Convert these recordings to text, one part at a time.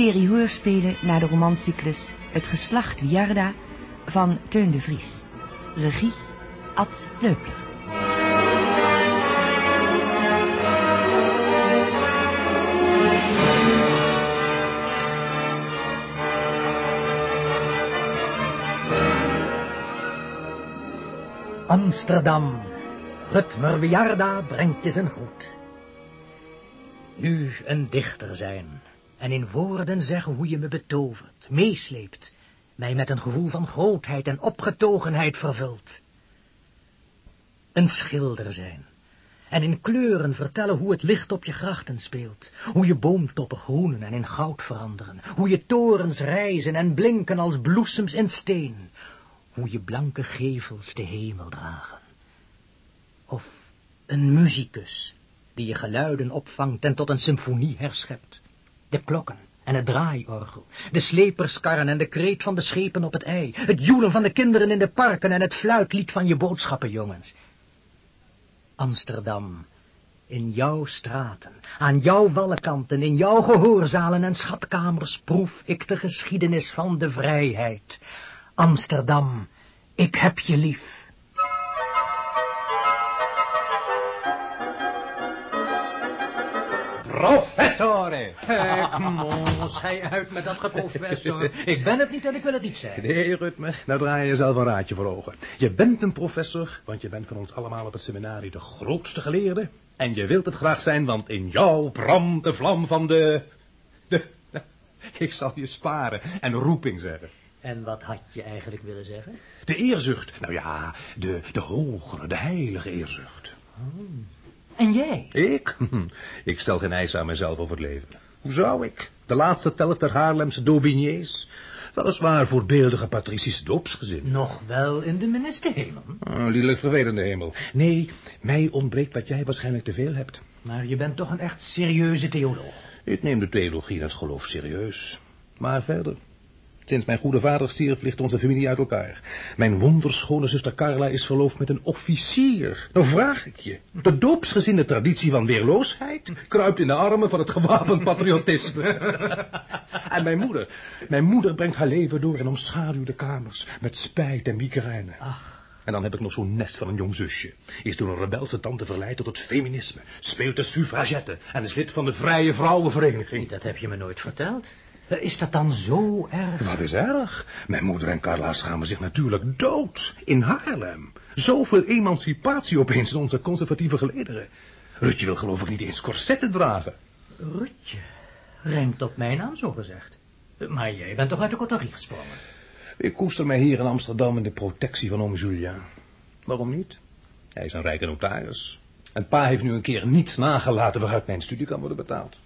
serie hoorspelen naar de romancyclus Het geslacht Wiarda van Teun de Vries. Regie Ad Leupler. Amsterdam. Rutmer Wiarda brengt je zijn goed. Nu een dichter zijn en in woorden zeggen hoe je me betovert, meesleept, mij met een gevoel van grootheid en opgetogenheid vervult. Een schilder zijn en in kleuren vertellen hoe het licht op je grachten speelt, hoe je boomtoppen groenen en in goud veranderen, hoe je torens rijzen en blinken als bloesems in steen, hoe je blanke gevels de hemel dragen. Of een muzikus, die je geluiden opvangt en tot een symfonie herschept. De klokken en het draaiorgel, de sleperskarren en de kreet van de schepen op het ei, het joelen van de kinderen in de parken en het fluitlied van je boodschappenjongens. Amsterdam, in jouw straten, aan jouw wallenkanten, in jouw gehoorzalen en schatkamers proef ik de geschiedenis van de vrijheid. Amsterdam, ik heb je lief. Professore! Kom, schij uit met dat geprofessor. Ik ben het niet en ik wil het niet zijn. Nee, Rutmer, nou draai je jezelf een raadje voor ogen. Je bent een professor, want je bent van ons allemaal op het seminarie de grootste geleerde. En je wilt het graag zijn, want in jou brandt de vlam van de... de... Ik zal je sparen en roeping zeggen. En wat had je eigenlijk willen zeggen? De eerzucht. Nou ja, de, de hogere, de heilige eerzucht. En jij? Ik? Ik stel geen eisen aan mezelf over het leven. Hoe zou ik? De laatste telg der Haarlemse Daubigniers. Weliswaar voorbeeldige patricische doopsgezin. Nog wel in de ministerhemel. Oh, lielijk vervelende hemel. Nee, mij ontbreekt wat jij waarschijnlijk te veel hebt. Maar je bent toch een echt serieuze theoloog. Ik neem de theologie en het geloof serieus. Maar verder. Sinds mijn goede vader stierf, ligt onze familie uit elkaar. Mijn wonderschone zuster Carla is verloofd met een officier. Dan vraag ik je, de doopsgezinde traditie van weerloosheid kruipt in de armen van het gewapend patriotisme. en mijn moeder, mijn moeder brengt haar leven door in omschaduwde kamers, met spijt en migraine. Ach. En dan heb ik nog zo'n nest van een jong zusje. Is door een rebelse tante verleid tot het feminisme. Speelt de suffragette en is lid van de Vrije Vrouwenvereniging. Dat heb je me nooit verteld. Is dat dan zo erg? Wat is erg? Mijn moeder en Carla schamen zich natuurlijk dood. In Haarlem. Zoveel emancipatie opeens in onze conservatieve gelederen. Rutje wil geloof ik niet eens corsetten dragen. Rutje. Rijmt op mijn naam, zo gezegd. Maar jij bent toch uit de coterie gesprongen? Ik koester mij hier in Amsterdam in de protectie van oom Julian. Waarom niet? Hij is een rijke notaris. En pa heeft nu een keer niets nagelaten waaruit mijn studie kan worden betaald.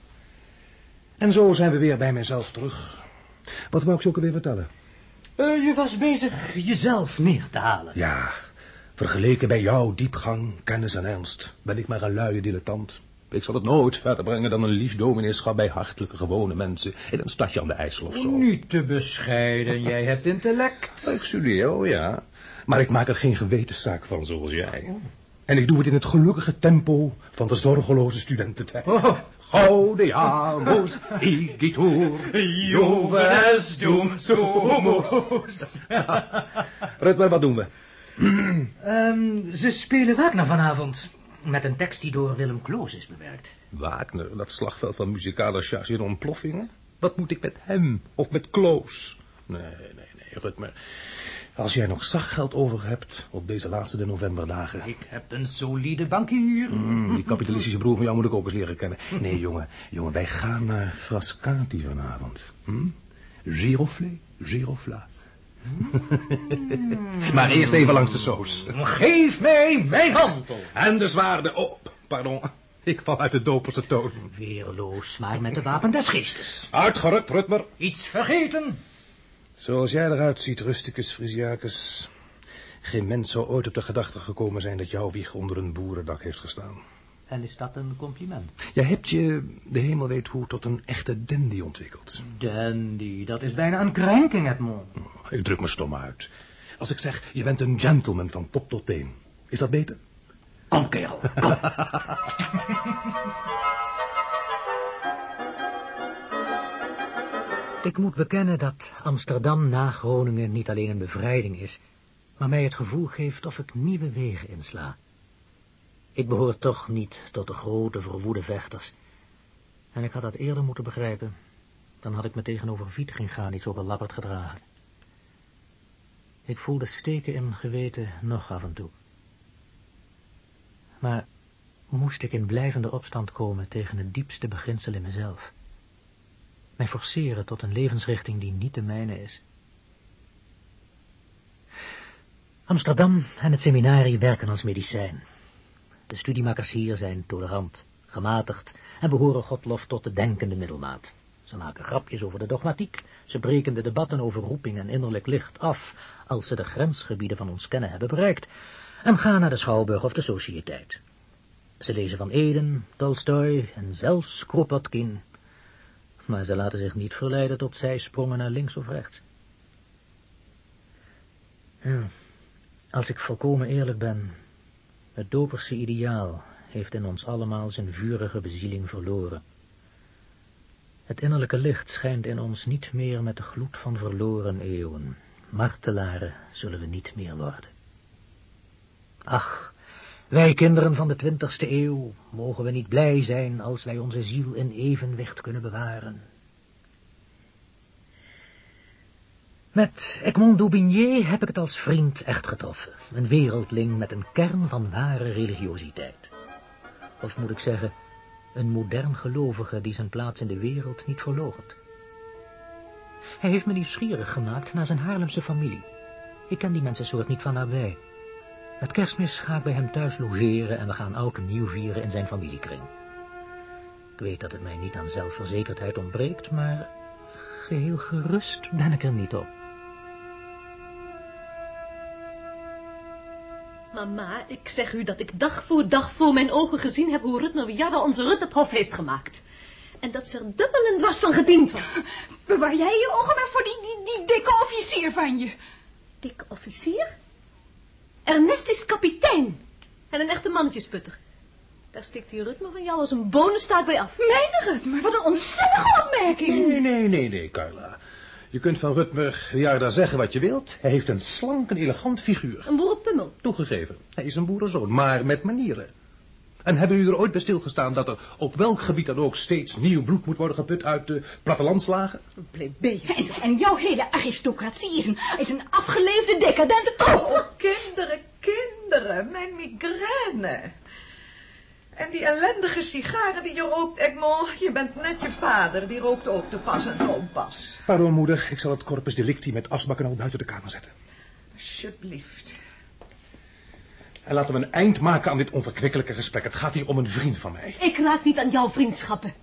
En zo zijn we weer bij mijzelf terug. Wat wou ik je ook alweer vertellen? Uh, je was bezig jezelf neer te halen. Ja, vergeleken bij jouw diepgang, kennis en ernst, ben ik maar een luie dilettant. Ik zal het nooit verder brengen dan een lief domineeschap bij hartelijke gewone mensen in een stadje aan de IJssel of zo. Niet te bescheiden, jij hebt intellect. Ik studeer, oh ja. Maar ik maak er geen gewetenszaak van zoals jij. En ik doe het in het gelukkige tempo van de zorgeloze studententijd. Oh, Gaudiamus igitur, juvenes dum sumus. Rutmer, wat doen we? um, ze spelen Wagner vanavond. Met een tekst die door Willem Kloos is bewerkt. Wagner, dat slagveld van muzikale charge en ontploffingen? Wat moet ik met hem of met Kloos? Nee, nee, nee, Rutmer. Als jij nog zachtgeld over hebt op deze laatste de novemberdagen. Ik heb een solide bankier. Mm, die kapitalistische broer van jou moet ik ook eens leren kennen. Nee, jongen, jongen, wij gaan naar Frascati vanavond. Hm? Giroflé, girofla. maar eerst even langs de soos. Geef mij mijn handel. En de zwaarden. Oh, pardon. Ik val uit de doperse toon. Weerloos, maar met de wapen des geestes. Uitgerukt, Rutmer. Iets vergeten. Zoals jij eruit ziet, Rusticus Frisiacus. Geen mens zou ooit op de gedachte gekomen zijn dat jouw wieg onder een boerendak heeft gestaan. En is dat een compliment? Jij hebt je, de hemel weet hoe, tot een echte dandy ontwikkeld. Dandy, dat is bijna een krenking, Edmond. Oh, ik druk me stom uit. Als ik zeg, je bent een gentleman van top tot teen. Is dat beter? Kom, kerel, kom. Ik moet bekennen dat Amsterdam na Groningen niet alleen een bevrijding is, maar mij het gevoel geeft of ik nieuwe wegen insla. Ik behoor toch niet tot de grote verwoede vechters. En ik had dat eerder moeten begrijpen. Dan had ik me tegenover Vietringa niet zo belabberd gedragen. Ik voelde steken in mijn geweten nog af en toe. Maar moest ik in blijvende opstand komen tegen het diepste beginsel in mezelf. Mij forceren tot een levensrichting die niet de mijne is. Amsterdam en het seminarie werken als medicijn. De studiemakers hier zijn tolerant, gematigd en behoren Godlof tot de denkende middelmaat. Ze maken grapjes over de dogmatiek, ze breken de debatten over roeping en innerlijk licht af, als ze de grensgebieden van ons kennen hebben bereikt, en gaan naar de Schouwburg of de Sociëteit. Ze lezen van Eden, Tolstoy en zelfs Kropotkin, maar ze laten zich niet verleiden tot zijsprongen naar links of rechts. Ja, als ik volkomen eerlijk ben, het doperse ideaal heeft in ons allemaal zijn vurige bezieling verloren. Het innerlijke licht schijnt in ons niet meer met de gloed van verloren eeuwen. Martelaren zullen we niet meer worden. Ach, wij kinderen van de twintigste eeuw, mogen we niet blij zijn als wij onze ziel in evenwicht kunnen bewaren. Met Egmont d'Aubigné heb ik het als vriend echt getroffen. Een wereldling met een kern van ware religiositeit. Of moet ik zeggen, een modern gelovige die zijn plaats in de wereld niet verloogt. Hij heeft me nieuwsgierig gemaakt naar zijn Haarlemse familie. Ik ken die mensensoort niet van nabij. Met kerstmis ga ik bij hem thuis logeren en we gaan oud en nieuw vieren in zijn familiekring. Ik weet dat het mij niet aan zelfverzekerdheid ontbreekt, maar geheel gerust ben ik er niet op. Mama, ik zeg u dat ik dag voor dag voor mijn ogen gezien heb hoe Rutner Wiarda onze Rut het hof heeft gemaakt. En dat ze er dubbel en dwars van gediend was. Bewaar jij je ogen maar voor die, die, die dikke officier van je. Dikke officier? Ernest is kapitein. En een echte mannetjesputter. Daar stikt die Rutner van jou als een bonenstaak bij af. Mijn Rut, maar wat een ontzettende opmerking. Nee, nee, nee, nee, Carla. Je kunt van Rutmer ja daar zeggen wat je wilt. Hij heeft een slank en elegant figuur. Een boerenpummel. Toegegeven, hij is een boerenzoon, maar met manieren. En hebben jullie er ooit bij stilgestaan dat er op welk gebied dan ook steeds nieuw bloed moet worden geput uit de plattelandslagen? Plebeeën. En, en jouw hele aristocratie is een, is een afgeleefde decadente troep. Oh, kinderen, kinderen, mijn migraine. En die ellendige sigaren die je rookt, Egmont, je bent net je vader, die rookt ook te pas en te onpas. Pardon, moeder, ik zal het corpus delicti met asbakken al buiten de kamer zetten. Alsjeblieft. En laten we een eind maken aan dit onverkwikkelijke gesprek. Het gaat hier om een vriend van mij. Ik raak niet aan jouw vriendschappen.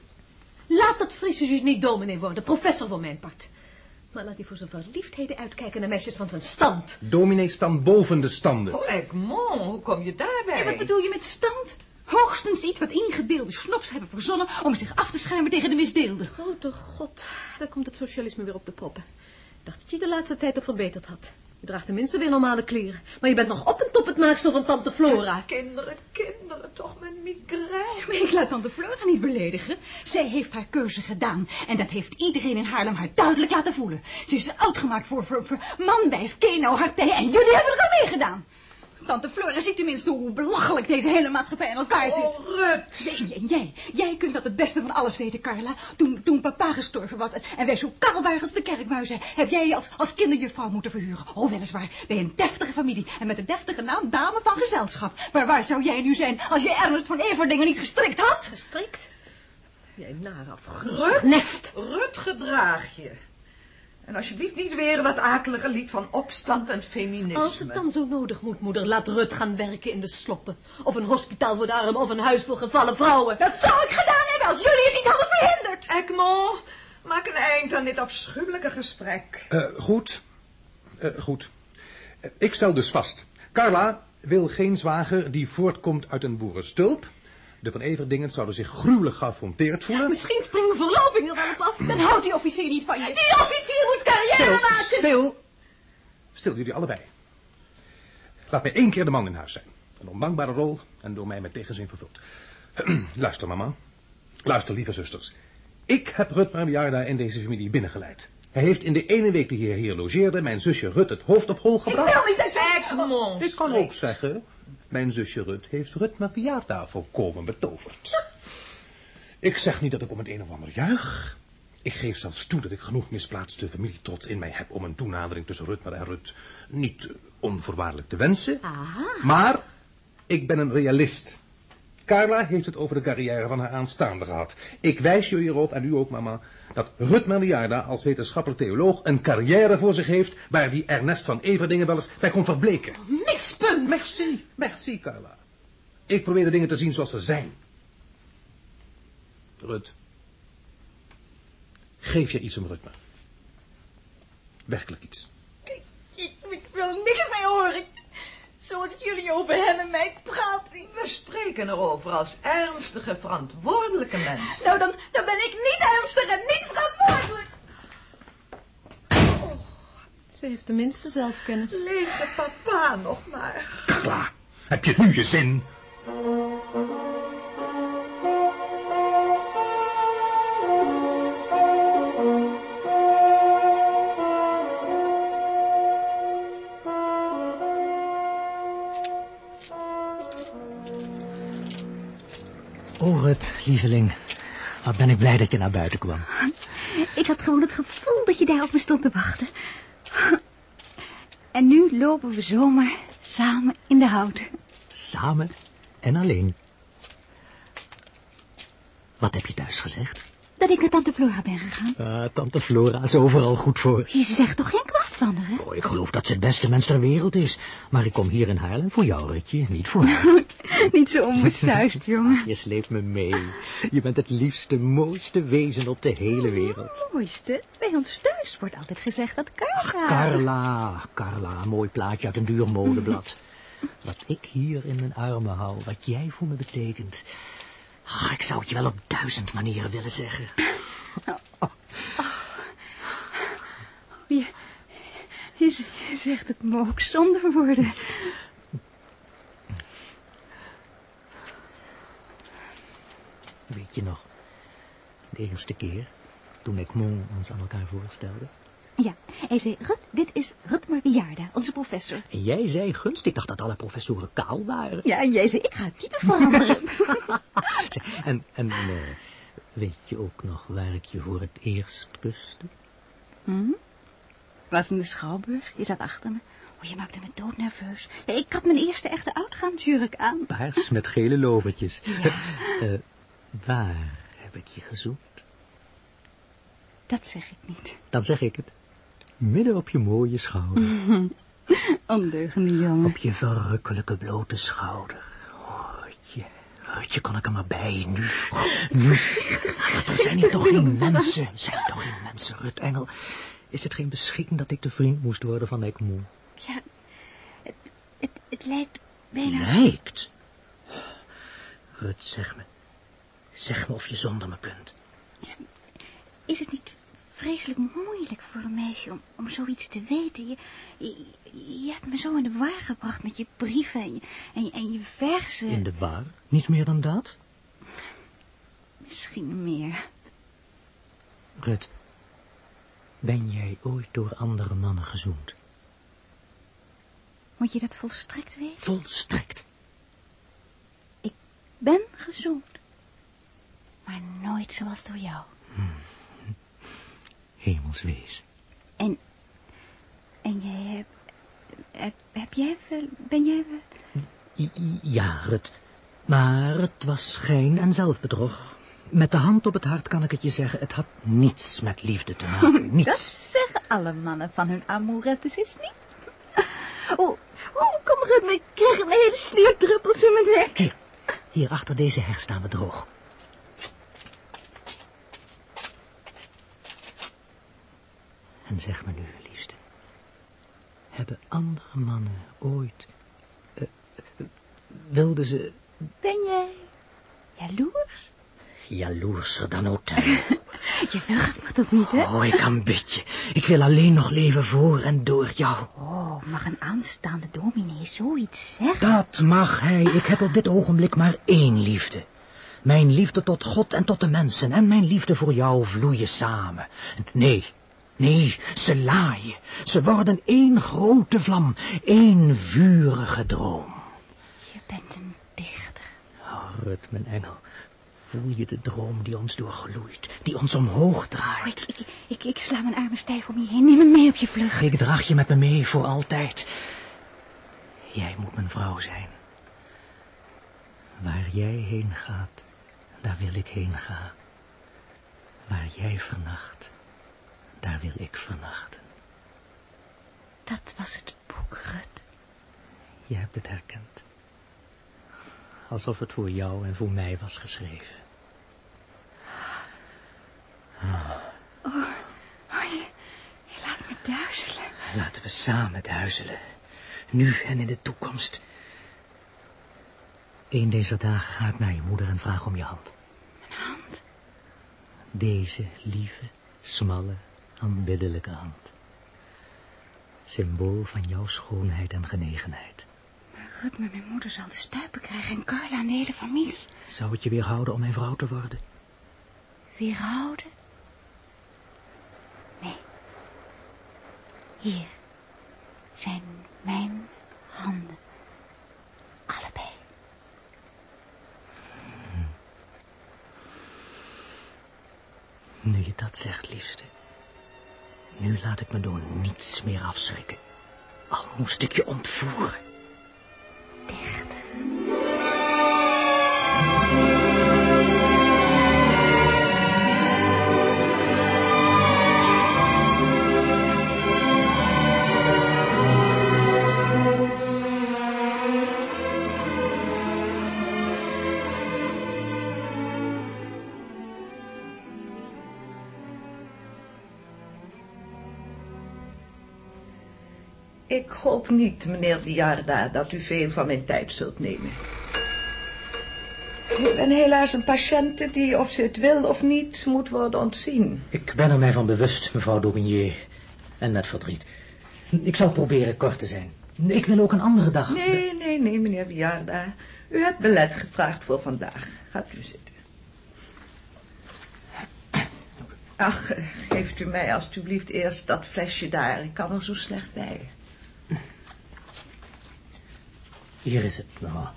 Laat dat Friese Jules niet dominee worden, professor voor mijn part. Maar laat hij voor zijn verliefdheden uitkijken naar meisjes van zijn stand. Dominee staan boven de standen. Oh, Egmont, hoe kom je daarbij? En wat bedoel je met stand? Hoogstens iets wat ingebeelde snops hebben verzonnen om zich af te schermen tegen de misdeelden. Grote god, daar komt het socialisme weer op de proppen. Ik dacht dat je de laatste tijd toch verbeterd had. Je draagt tenminste weer normale kleren. Maar je bent nog op en top het maaksel van tante Flora. Kinderen, kinderen, toch mijn migraine. Maar ik laat tante Flora niet beledigen. Zij heeft haar keuze gedaan. En dat heeft iedereen in Haarlem haar duidelijk laten voelen. Ze is uitgemaakt voor, voor, voor man, wijf, keno, hartij. En jullie hebben er al mee gedaan. Tante Flora ziet tenminste hoe belachelijk deze hele maatschappij in elkaar zit. Oh, Rut. Jij, jij, kunt dat het beste van alles weten, Carla. Toen, toen papa gestorven was en, en wij zo als de kerkmuizen, heb jij je als, als kinderjuffrouw moeten verhuren. Oh, weliswaar, bij een deftige familie en met een deftige naam dame van gezelschap. Maar waar zou jij nu zijn als je Ernst van Everdingen niet gestrikt had? Gestrikt? Jij naar afgunstig nest. Rut, gedraag je. En alsjeblieft niet weer dat akelige lied van opstand en feminisme. Als het dan zo nodig moet, moeder, laat Rut gaan werken in de sloppen. Of een hospitaal voor de armen, of een huis voor gevallen vrouwen. Dat zou ik gedaan hebben als jullie het niet hadden verhinderd. Egmont, maak een eind aan dit afschuwelijke gesprek. Eh, goed. Eh, goed. Ik stel dus vast. Carla wil geen zwager die voortkomt uit een boerenstulp. De Van Everdingen zouden zich gruwelijk geaffronteerd voelen. Misschien springen verloving er wel op af. Dan houdt die officier niet van je. Die officier moet carrière Stil, maken. stil. Stil, jullie allebei. Laat mij één keer de man in huis zijn. Een ondankbare rol en door mij met tegenzin vervuld. Luister, mama. Luister, lieve zusters. Ik heb Rut Marliarda in deze familie binnengeleid. Hij heeft in de ene week die hij hier logeerde mijn zusje Rut het hoofd op hol gebracht. wil niet Ik kan ook zeggen, mijn zusje Rut heeft Rut mijn verjaardag volkomen betoverd. Ik zeg niet dat ik om het een of ander juich. Ik geef zelfs toe dat ik genoeg misplaatste familietrots in mij heb om een toenadering tussen Rutmer en Rut niet onvoorwaardelijk te wensen. Aha. Maar ik ben een realist. Carla heeft het over de carrière van haar aanstaande gehad. Ik wijs jullie erop, en u ook mama, dat Rut Merliarda als wetenschappelijk theoloog een carrière voor zich heeft waar die Ernest van Everdingen wel eens bij kon verbleken. Mispunt. Merci, merci Carla. Ik probeer de dingen te zien zoals ze zijn. Rut. Geef je iets om Rutmer? Werkelijk iets. Ik, ik wil niks meer horen. Zoals jullie over hem en mij praten. We spreken erover als ernstige, verantwoordelijke mensen. Nou, dan, dan ben ik niet ernstig en niet verantwoordelijk. Ze heeft tenminste zelfkennis. Leefde papa nog maar. Carla, heb je nu je zin? Rut, lieveling. Wat ben ik blij dat je naar buiten kwam. Ik had gewoon het gevoel dat je daar op me stond te wachten. En nu lopen we zomaar samen in de hout. Samen en alleen. Wat heb je thuis gezegd? Dat ik naar tante Flora ben gegaan. Ah, tante Flora is overal goed voor. Je zegt toch geen kwaad? Oh, ik geloof dat ze het beste mens ter wereld is. Maar ik kom hier in Haarlem voor jou, Rutje, niet voor haar. Niet zo onbesuist, jongen. Je sleept me mee. Je bent het liefste, mooiste wezen op de hele wereld. Mooiste, bij ons thuis wordt altijd gezegd dat Carla... Carla, Carla, mooi plaatje uit een duur modeblad. Wat ik hier in mijn armen hou, wat jij voor me betekent. Ah, ik zou het je wel op duizend manieren willen zeggen. Je, je zegt het me ook zonder woorden. Weet je nog, de eerste keer, toen ik Mon ons aan elkaar voorstelde. Ja, hij zei, Rut, dit is Rutmer Bejaarda, onze professor. En jij zei gunst, ik dacht dat alle professoren kaal waren. Ja, en jij zei, ik ga het type veranderen. En, en eh, weet je ook nog waar ik je voor het eerst kuste? hm? Was in de Schouwburg, je zat achter me. Oh, je maakte me doodnerveus. Ja, ik had mijn eerste echte uitgaansjurk aan. Paars met gele lovertjes. Ja. Eh, waar heb ik je gezocht? Dat zeg ik niet. Dan zeg ik het. Midden op je mooie schouder. Ondeugende jongen. Op je verrukkelijke blote schouder. Hoortje, hoortje, kon ik er maar bij. Nu, nu. Zijn hier toch geen mensen. Zijn toch geen mensen, Rut Engel. Is het geen beschikking dat ik de vriend moest worden van Egmond? Ja, het, het, het lijkt bijna... Lijkt. Rut, zeg me. Zeg me of je zonder me kunt. Is het niet vreselijk moeilijk voor een meisje om, om zoiets te weten? Je, je, je hebt me zo in de war gebracht met je brieven en je, en en je verzen. In de bar? Niet meer dan dat? Misschien meer. Rut, ben jij ooit door andere mannen gezoend? Moet je dat volstrekt weten? Volstrekt. Ben gezoend. Maar nooit zoals door jou. Hemelswees. En, en jij hebt... Heb, heb jij wel... Ben jij wel... Ja, Rut. Maar het was schijn en zelfbedrog. Met de hand op het hart kan ik het je zeggen, het had niets met liefde te maken. Dat Niets. zeggen alle mannen van hun amourettes, is niet? Oh, oh kom maar ik krijg een hele sleerdruppels in mijn nek. Hier, hier achter deze heg staan we droog. En zeg me nu, liefste. Hebben andere mannen ooit... eh, eh, wilden ze Ben jij jaloers? Jaloerser dan Othello? Je vergt me toch niet, hè? Oh, ik aanbid je. Ik wil alleen nog leven voor en door jou. Oh, mag een aanstaande dominee zoiets zeggen? Dat mag hij. Ik heb op dit ogenblik maar één liefde. Mijn liefde tot God en tot de mensen en mijn liefde voor jou vloeien samen. Nee, Nee, ze laaien. Ze worden één grote vlam, één vurige droom. Je bent een dichter. Oh, Rut, mijn engel. Voel je de droom die ons doorgloeit, die ons omhoog Oh, draait? ik, ik, ik, ik sla mijn armen stijf om je heen. Neem me mee op je vlucht. Ik draag je met me mee voor altijd. Jij moet mijn vrouw zijn. Waar jij heen gaat, daar wil ik heen gaan. Waar jij vernacht, daar wil ik vernachten. Dat was het boek, Rut. Je hebt het herkend. Alsof het voor jou en voor mij was geschreven. Oh, je, je laat me duizelen. Laten we samen duizelen. Nu en in de toekomst. Een deze dagen ga ik naar je moeder en vraag om je hand. Mijn hand. Deze lieve, smalle, aanbiddelijke hand. Symbool van jouw schoonheid en genegenheid. Maar Rut, maar mijn moeder zal de stuipen krijgen en Carla en de hele familie. Zou het je weerhouden om mijn vrouw te worden? Weerhouden? Nee. Hier zijn mijn handen. Allebei. Nu je dat zegt, liefste. Nu laat ik me door niets meer afschrikken. Al moest ik je ontvoeren. Dichter. Ik hoop niet, meneer Diarda, dat u veel van mijn tijd zult nemen. Ik ben helaas een patiënte die, of ze het wil of niet, moet worden ontzien. Ik ben er mij van bewust, mevrouw Daubigné. En met verdriet. Ik zal proberen kort te zijn. Ik wil ook een andere dag... Nee, nee, nee, meneer Diarda. U hebt belet gevraagd voor vandaag. Gaat u zitten. Ach, geeft u mij alstublieft eerst dat flesje daar. Ik kan er zo slecht bij. Hier is het, mevrouw.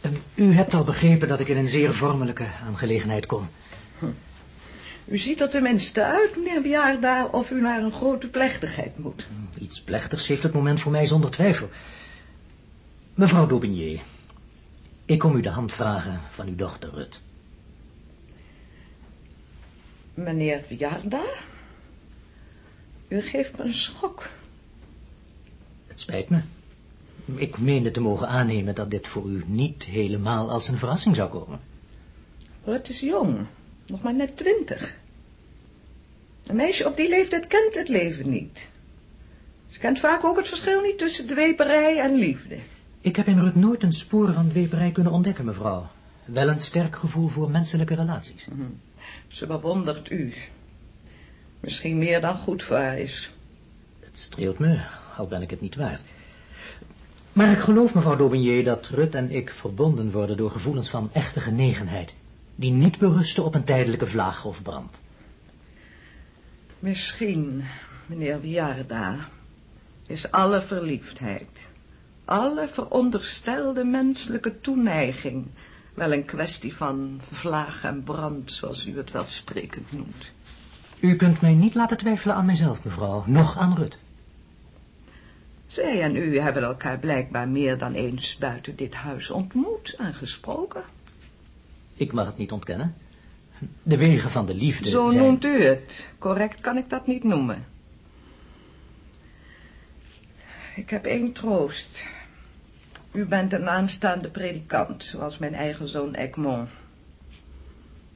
Ehm, U hebt al begrepen dat ik in een zeer vormelijke aangelegenheid kom. U ziet er tenminste uit, meneer Diarda, of u naar een grote plechtigheid moet. Iets plechtigs heeft het moment voor mij zonder twijfel. Mevrouw Daubigné, ik kom u de hand vragen van uw dochter Rut. Meneer Diarda? U geeft me een schok. Het spijt me. Ik meende te mogen aannemen dat dit voor u niet helemaal als een verrassing zou komen. Rut is jong, nog maar net twintig. Een meisje op die leeftijd kent het leven niet. Ze kent vaak ook het verschil niet tussen dweperij en liefde. Ik heb in Rut nooit een spoor van dweperij kunnen ontdekken, mevrouw. Wel een sterk gevoel voor menselijke relaties. Ze bewondert u. Misschien meer dan goed voor haar is. Het streelt me, al ben ik het niet waard. Maar ik geloof, mevrouw Daubigné, dat Rut en ik verbonden worden door gevoelens van echte genegenheid, die niet berusten op een tijdelijke vlaag of brand. Misschien, meneer Wiarda, is alle verliefdheid, alle veronderstelde menselijke toeneiging wel een kwestie van vlaag en brand, zoals u het wel sprekend noemt. U kunt mij niet laten twijfelen aan mijzelf, mevrouw, noch aan Rut. Zij en u hebben elkaar blijkbaar meer dan eens buiten dit huis ontmoet en gesproken. Ik mag het niet ontkennen. De wegen van de liefde Zo zijn... noemt u het. Correct kan ik dat niet noemen. Ik heb één troost. U bent een aanstaande predikant, zoals mijn eigen zoon Egmont.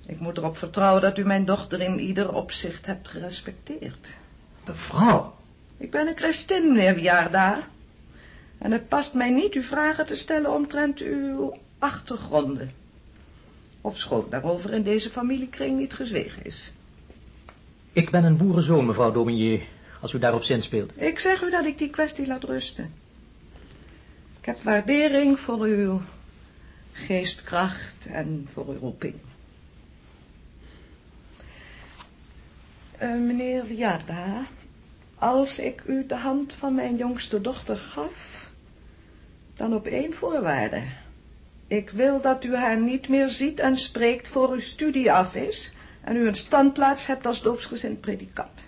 Ik moet erop vertrouwen dat u mijn dochter in ieder opzicht hebt gerespecteerd. Mevrouw, Ik ben een christin, meneer Wiarda. En het past mij niet u vragen te stellen omtrent uw achtergronden. Of schoot daarover in deze familiekring niet gezwegen is. ik ben een boerenzoon, mevrouw Daubigné, als u daarop zinspeelt. Ik zeg u dat ik die kwestie laat rusten. Ik heb waardering voor uw geestkracht en voor uw roeping. Eh, meneer Viarda, als ik u de hand van mijn jongste dochter gaf, dan op één voorwaarde. Ik wil dat u haar niet meer ziet en spreekt voor uw studie af is en u een standplaats hebt als doopsgezind predikant.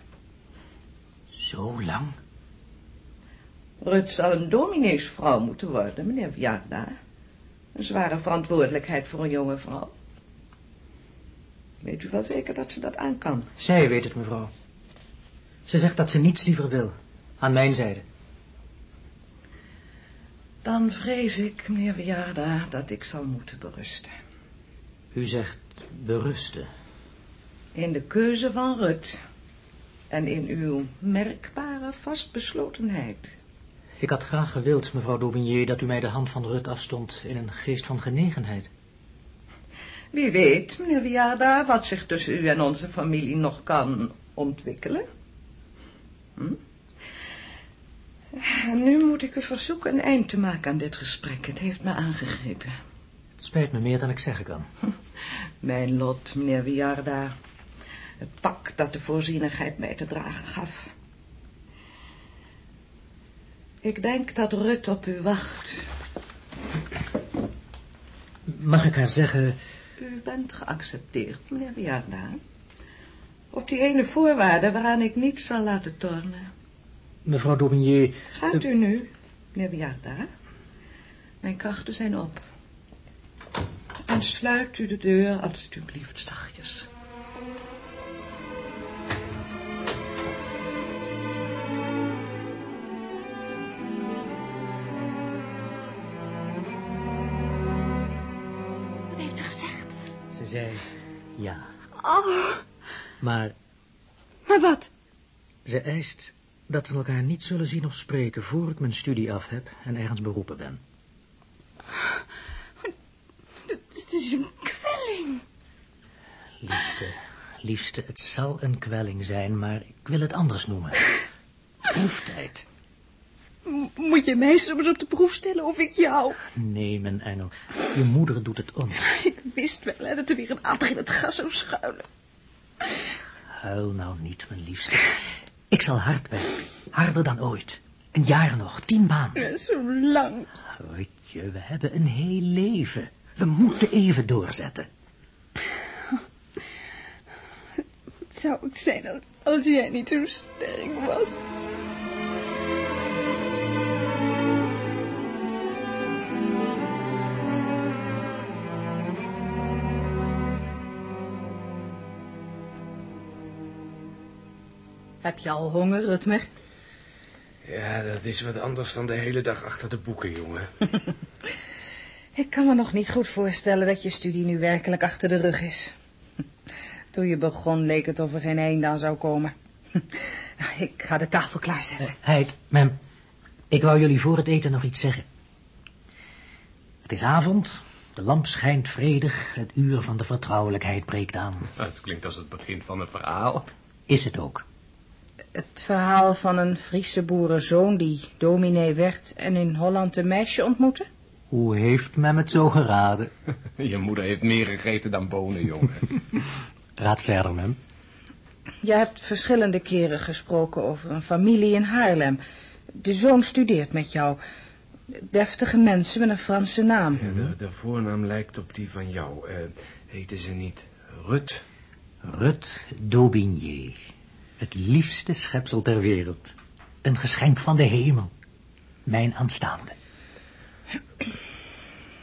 Zo lang? Rut zal een domineesvrouw moeten worden, meneer Viarda. Een zware verantwoordelijkheid voor een jonge vrouw. Weet u wel zeker dat ze dat aan kan? Zij weet het, mevrouw. Ze zegt dat ze niets liever wil. Aan mijn zijde. Dan vrees ik, meneer Viarda, dat ik zal moeten berusten. U zegt berusten. In de keuze van Rut. En in uw merkbare vastbeslotenheid. Ik had graag gewild, mevrouw Daubigné, dat u mij de hand van Rut afstond in een geest van genegenheid. Wie weet, meneer Viarda, wat zich tussen u en onze familie nog kan ontwikkelen. Hm? Nu moet ik u verzoeken een eind te maken aan dit gesprek. Het heeft me aangegrepen. Het spijt me meer dan ik zeggen kan. Mijn lot, meneer Viarda. Het pak dat de voorzienigheid mij te dragen gaf. Ik denk dat Rut op u wacht. Mag ik haar zeggen... U bent geaccepteerd, meneer Viarda. Op die ene voorwaarde waaraan ik niet zal laten tornen. Mevrouw Daubigné... Gaat u nu, meneer Viarda. Mijn krachten zijn op. En sluit u de deur alstublieft zachtjes. Wat heeft ze gezegd? Ze zei ja. Oh, Maar maar wat? ze eist dat we elkaar niet zullen zien of spreken... voor ik mijn studie af heb en ergens beroepen ben. Het is een kwelling. Liefste, liefste, het zal een kwelling zijn, maar ik wil het anders noemen. Proeftijd. Moet je mij soms op de proef stellen of ik jou? Nee, mijn engel. Je moeder doet het ons. Ik wist wel hè, dat er weer een ader in het gas zou schuilen. Huil nou niet, mijn liefste. Ik zal hard werken. Harder dan ooit. Een jaar nog, tien maanden. Zo lang. Rutje, we hebben een heel leven. We moeten even doorzetten. Wat zou ik zijn als, als jij niet zo sterk was? Heb je al honger, Rutmer? Ja, dat is wat anders dan de hele dag achter de boeken, jongen. Ik kan me nog niet goed voorstellen dat je studie nu werkelijk achter de rug is. Toen je begon leek het of er geen einde aan zou komen. Ik ga de tafel klaarzetten. Eh, Heid, mem, ik wou jullie voor het eten nog iets zeggen. Het is avond, de lamp schijnt vredig, het uur van de vertrouwelijkheid breekt aan. Het klinkt als het begin van een verhaal. Is het ook? Het verhaal van een Friese boerenzoon die dominee werd en in Holland een meisje ontmoette? Hoe heeft men het zo geraden? Je moeder heeft meer gegeten dan bonen, jongen. Raad verder, mem. Je hebt verschillende keren gesproken over een familie in Haarlem. De zoon studeert met jou. Deftige mensen met een Franse naam. Ja, de, de voornaam lijkt op die van jou. Eh heten ze niet Rut? Rut Daubigné. Het liefste schepsel ter wereld. Een geschenk van de hemel. Mijn aanstaande.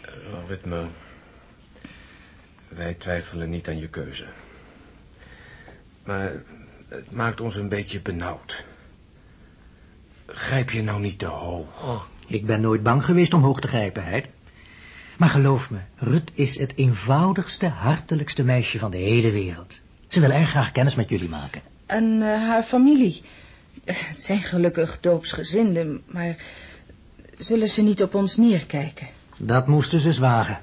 Oh, Ritme, wij twijfelen niet aan je keuze. Maar het maakt ons een beetje benauwd. Grijp je nou niet te hoog? Ik ben nooit bang geweest om hoog te grijpen, Heid. Maar geloof me, Rut is het eenvoudigste, hartelijkste meisje van de hele wereld. Ze wil erg graag kennis met jullie maken. En eh, haar familie. Het zijn gelukkig doopsgezinden, maar zullen ze niet op ons neerkijken? Dat moesten ze zwagen.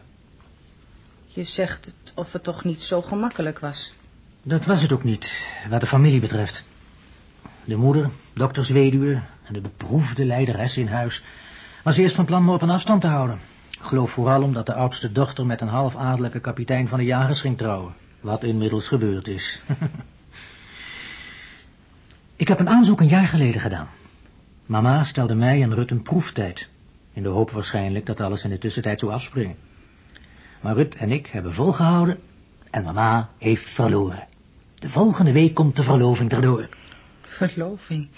Je zegt het of het toch niet zo gemakkelijk was. Dat was het ook niet, wat de familie betreft. De moeder, doktersweduwe en de beproefde leideres in huis... was eerst van plan me op een afstand te houden. Geloof vooral omdat de oudste dochter met een half adellijke kapitein van de jagers ging trouwen. Wat inmiddels gebeurd is. Ik heb een aanzoek een jaar geleden gedaan. Mama stelde mij en Rut een proeftijd, in de hoop waarschijnlijk dat alles in de tussentijd zou afspringen. Maar Rut en ik hebben volgehouden en mama heeft verloren. De volgende week komt de verloving erdoor. Verloving.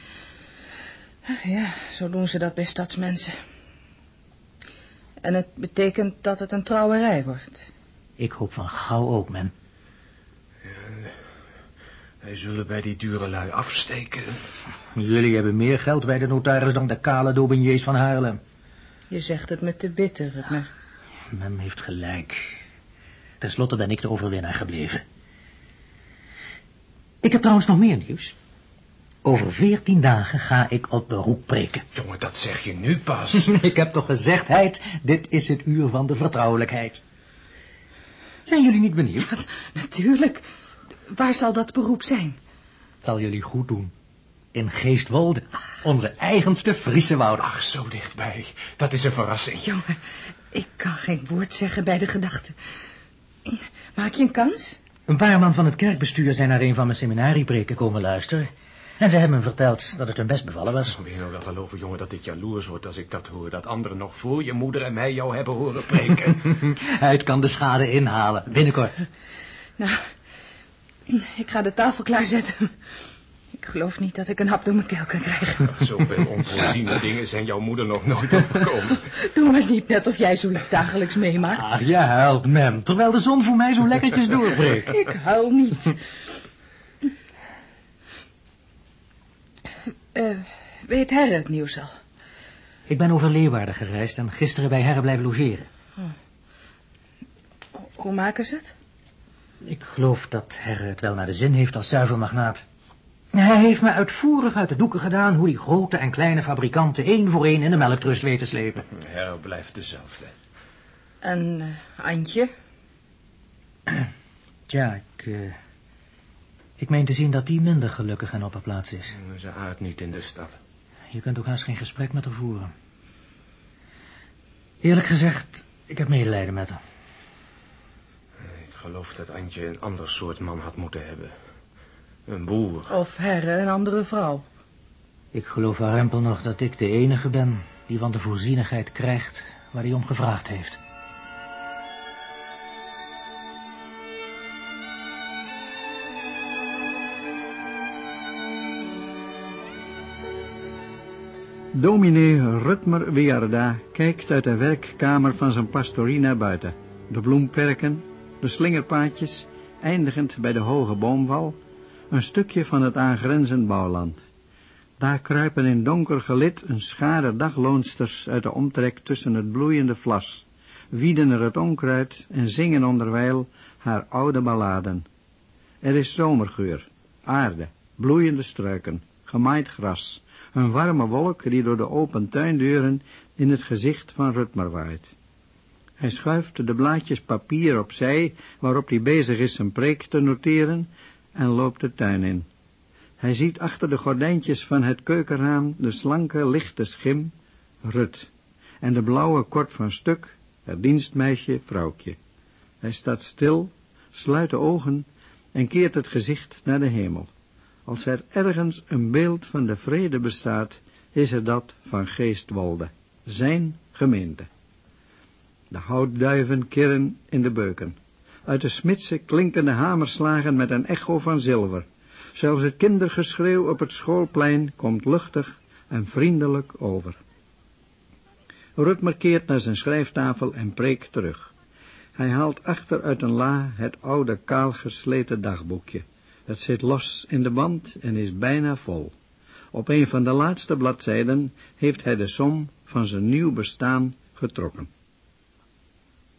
Ah, Ja, zo doen ze dat bij stadsmensen. En het betekent dat het een trouwerij wordt. Ik hoop van gauw ook, mem. Wij zullen bij die dure lui afsteken. Jullie hebben meer geld bij de notaris dan de kale daubigniers van Haarlem. Je zegt het met te bitter, Rutmer. Mem heeft gelijk. Ten slotte ben ik de overwinnaar gebleven. Ik heb trouwens nog meer nieuws. Over veertien dagen ga ik op beroep preken. Jongen, dat zeg je nu pas. ik heb toch gezegd, Heid, dit is het uur van de vertrouwelijkheid. Zijn jullie niet benieuwd? Natuurlijk. Waar zal dat beroep zijn? Het zal jullie goed doen. In Geestwolde, onze eigenste Friese wouden. Ach, zo dichtbij. Dat is een verrassing. Jongen, ik kan geen woord zeggen bij de gedachte. Maak je een kans? Een paar man van het kerkbestuur zijn naar een van mijn seminariepreken komen luisteren. En ze hebben me verteld dat het hun best bevallen was. Wil je nou wel geloven, jongen, dat ik jaloers word als ik dat hoor? Dat anderen nog voor je moeder en mij jou hebben horen preken. Hij kan de schade inhalen, binnenkort. Nou, ik ga de tafel klaarzetten. Ik geloof niet dat ik een hap door mijn keel kan krijgen. Zoveel onvoorziene dingen zijn jouw moeder nog nooit overkomen. Doe maar niet net of jij zoiets dagelijks meemaakt. Ach, je huilt, mem, terwijl de zon voor mij zo lekkertjes doorbreekt. Ik huil niet. Eh, weet Herre het nieuws al? Ik ben over Leeuwarden gereisd en gisteren bij Herre blijven logeren. Hoe maken ze het? Ik geloof dat Herre het wel naar de zin heeft als zuivelmagnaat. Hij heeft me uitvoerig uit de doeken gedaan hoe die grote en kleine fabrikanten één voor één in de melktrust weten slepen. Her blijft dezelfde. En eh, Antje? Tja, ik, eh, ik meen te zien dat die minder gelukkig en op haar plaats is. Ze aardt niet in de stad. Je kunt ook haast geen gesprek met haar voeren. Eerlijk gezegd, ik heb medelijden met haar. Ik geloof dat Antje een ander soort man had moeten hebben. Een boer. Of Herre een andere vrouw? Ik geloof warempel nog dat ik de enige ben die van de voorzienigheid krijgt waar hij om gevraagd heeft. Dominee Rutmer Weerda kijkt uit de werkkamer van zijn pastorie naar buiten. De bloemperken, de slingerpaadjes, eindigend bij de hoge boomwal, een stukje van het aangrenzend bouwland. Daar kruipen in donker gelid een schare dagloonsters uit de omtrek tussen het bloeiende vlas, wieden er het onkruid en zingen onderwijl haar oude balladen. Er is zomergeur, aarde, bloeiende struiken, gemaaid gras, een warme wolk die door de open tuindeuren in het gezicht van Rutmer waait. Hij schuift de blaadjes papier opzij waarop hij bezig is zijn preek te noteren en loopt de tuin in. Hij ziet achter de gordijntjes van het keukenraam de slanke, lichte schim, Rut, en de blauwe kort van stuk, het dienstmeisje, vrouwtje. Hij staat stil, sluit de ogen en keert het gezicht naar de hemel. Als er ergens een beeld van de vrede bestaat, is het dat van Geestwolde, zijn gemeente. De houtduiven kirren in de beuken. Uit de smidse klinkende hamerslagen met een echo van zilver. Zelfs het kindergeschreeuw op het schoolplein komt luchtig en vriendelijk over. Rutmer keert naar zijn schrijftafel en preekt terug. Hij haalt achter uit een la het oude kaal gesleten dagboekje. Het zit los in de band en is bijna vol. Op een van de laatste bladzijden heeft hij de som van zijn nieuw bestaan getrokken.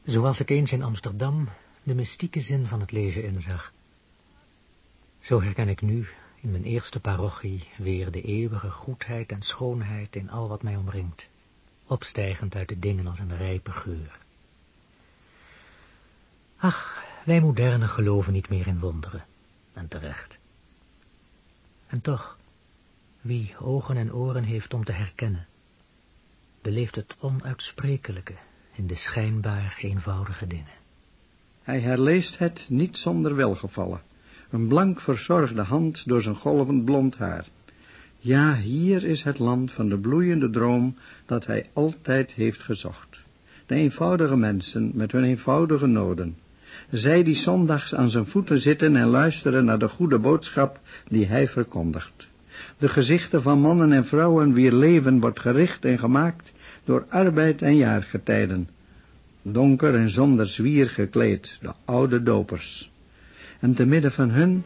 Zoals ik eens in Amsterdam de mystieke zin van het leven inzag. Zo herken ik nu in mijn eerste parochie weer de eeuwige goedheid en schoonheid in al wat mij omringt, opstijgend uit de dingen als een rijpe geur. Ach, wij modernen geloven niet meer in wonderen, en terecht. En toch, wie ogen en oren heeft om te herkennen, beleeft het onuitsprekelijke in de schijnbaar eenvoudige dingen. Hij herleest het niet zonder welgevallen. Een blank verzorgde hand door zijn golvend blond haar. Ja, hier is het land van de bloeiende droom dat hij altijd heeft gezocht. De eenvoudige mensen met hun eenvoudige noden. Zij die zondags aan zijn voeten zitten en luisteren naar de goede boodschap die hij verkondigt. De gezichten van mannen en vrouwen wier leven wordt gericht en gemaakt door arbeid en jaargetijden. Donker en zonder zwier gekleed, de oude dopers. En te midden van hun,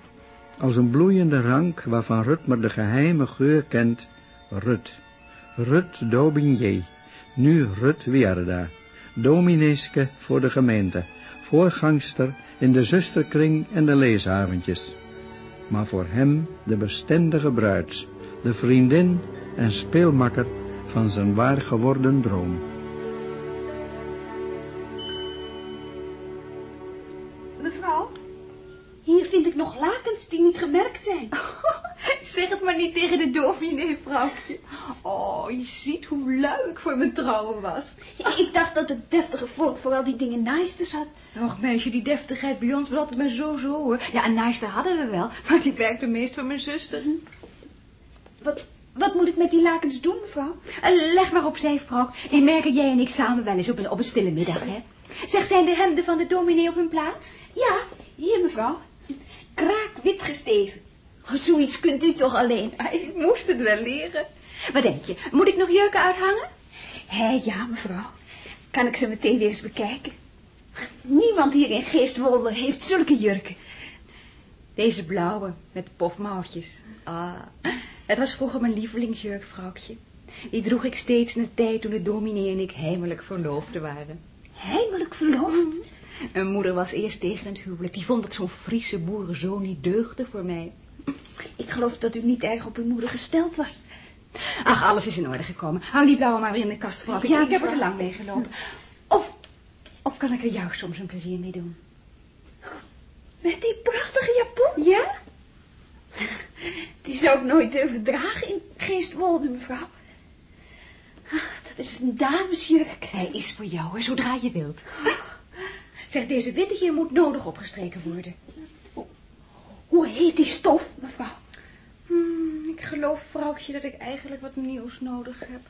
als een bloeiende rank waarvan Rutmer de geheime geur kent, Rut. Rut Daubigné, nu Rut Wierda, domineeske voor de gemeente, voorgangster in de zusterkring en de leesavondjes. Maar voor hem de bestendige bruid, de vriendin en speelmakker van zijn waar geworden droom. Mevrouw, hier vind ik nog lakens die niet gemerkt zijn. Zeg het maar niet tegen de dominee, vrouwtje. Oh, je ziet hoe lui ik voor mijn trouwen was. Ik dacht dat het deftige volk vooral die dingen naaisters had. Och, meisje, die deftigheid bij ons was altijd maar zo zo, hoor. Ja, een naaister hadden we wel, maar die werkte meest voor mijn zuster. Wat, wat moet ik met die lakens doen, mevrouw? Eh, Leg maar opzij, vrouw. Die merken jij en ik samen wel eens op een, op een stille middag, hè. Zeg, zijn de hemden van de dominee op hun plaats? Ja, hier, mevrouw. Kraakwit gesteven. Oh, Zoiets kunt u toch alleen? Ja, ik moest het wel leren. Wat denk je, moet ik nog jurken uithangen? Hé, ja, mevrouw. Kan ik ze meteen weer eens bekijken? Niemand hier in Geestwolde heeft zulke jurken. Deze blauwe, met pofmouwtjes. Ah, het was vroeger mijn lievelingsjurk, vrouwtje. Die droeg ik steeds in de tijd toen de dominee en ik heimelijk verloofd waren. Heimelijk verloofd. Mijn moeder was eerst tegen het huwelijk. Die vond dat zo'n Friese boerenzoon niet deugde voor mij. Ik geloof dat u niet erg op uw moeder gesteld was. Ach, alles is in orde gekomen. Hou die blauwe maar weer in de kast, vrouwtje. Ja, ik heb er te mevrouw. lang mee gelopen. Of, of kan ik er jou soms een plezier mee doen? Met die prachtige japon? Ja? Die zou ik nooit durven dragen in Geestwolde, mevrouw. Ah, Dat is een damesjurk. Hij is voor jou, hè, zodra je wilt. Zeg, deze witte hier moet nodig opgestreken worden. Hoe heet die stof, mevrouw? Hmm, ik geloof, vrouwtje, dat ik eigenlijk wat nieuws nodig heb.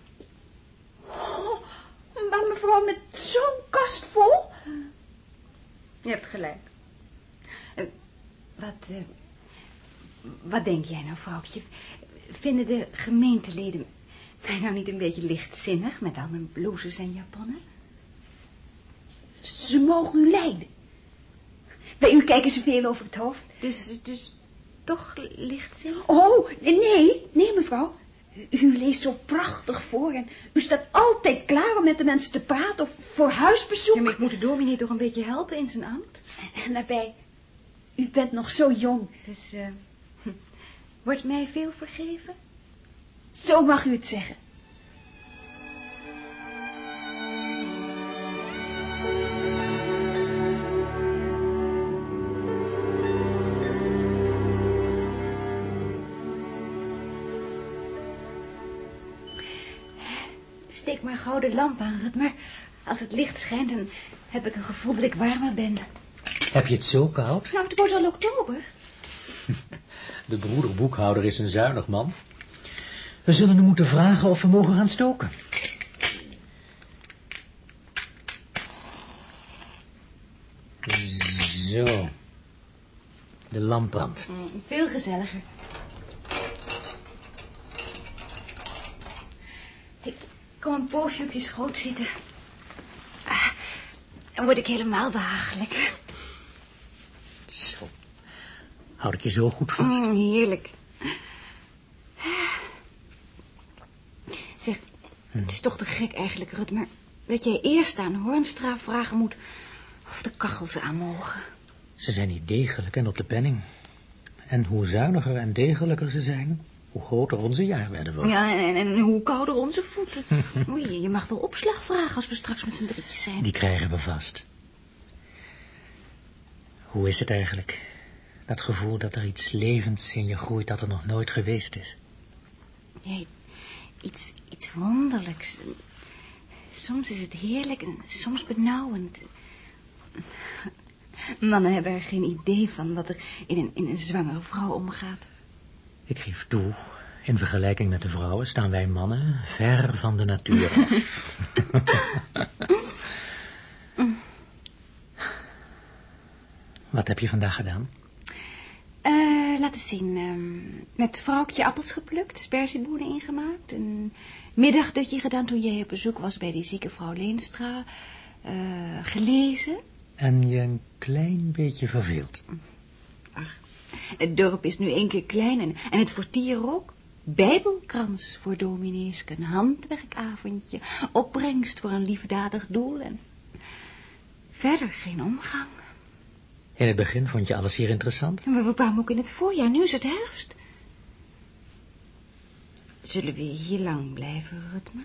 Oh, maar mevrouw, met zo'n kast vol? Je hebt gelijk. Wat, eh, wat denk jij nou, vrouwtje? Vinden de gemeenteleden mij nou niet een beetje lichtzinnig met al mijn blouses en japonnen? Ze mogen u leiden. Bij u kijken ze veel over het hoofd. Dus, dus toch lichtzinnig? Oh, nee, nee, mevrouw. U leest zo prachtig voor en u staat altijd klaar om met de mensen te praten of voor huisbezoek. Ja, maar ik moet de dominee toch een beetje helpen in zijn ambt? En daarbij, u bent nog zo jong. Dus, hm, wordt mij veel vergeven? Zo mag u het zeggen. Steek maar gauw de lamp aan, maar als het licht schijnt, dan heb ik een gevoel dat ik warmer ben. Heb je het zo koud? Nou, het wordt al oktober. De broeder boekhouder is een zuinig man. We zullen hem moeten vragen of we mogen gaan stoken. Zo. De lamp brandt. Mm, veel gezelliger. Ik kom een poosje op je schoot zitten. Ah, dan word ik helemaal behagelijk. Zo. Houd ik je zo goed vast? Mm, heerlijk. Zeg, het is toch te gek eigenlijk, Rut, maar dat jij eerst aan Hoornstra vragen moet of de kachels aan mogen. Ze zijn niet degelijk en op de penning. En hoe zuiniger en degelijker ze zijn, hoe groter onze jaarwedden wordt. Ja, en hoe kouder onze voeten. Oei, je mag wel opslag vragen als we straks met z'n drietjes zijn. Die krijgen we vast. Hoe is het eigenlijk? Dat gevoel dat er iets levends in je groeit dat er nog nooit geweest is. Nee, iets, iets wonderlijks. Soms is het heerlijk en soms benauwend. Mannen hebben er geen idee van wat er in een, in een zwangere vrouw omgaat. Ik geef toe In vergelijking met de vrouwen staan wij mannen ver van de natuur af. Wat heb je vandaag gedaan? Eh, laten zien. ehm, met vrouwtje appels geplukt, sperzieboenen ingemaakt. Een middagdutje gedaan toen jij op bezoek was bij die zieke vrouw Leenstra. Eh, gelezen. En je een klein beetje verveeld. Het dorp is nu één keer klein en, en het portier ook. Bijbelkrans voor domineeske, een handwerkavondje, opbrengst voor een liefdadig doel en verder geen omgang. In het begin vond je alles hier interessant. We kwamen ook in het voorjaar, nu is het herfst. Zullen we hier lang blijven, Rutmer?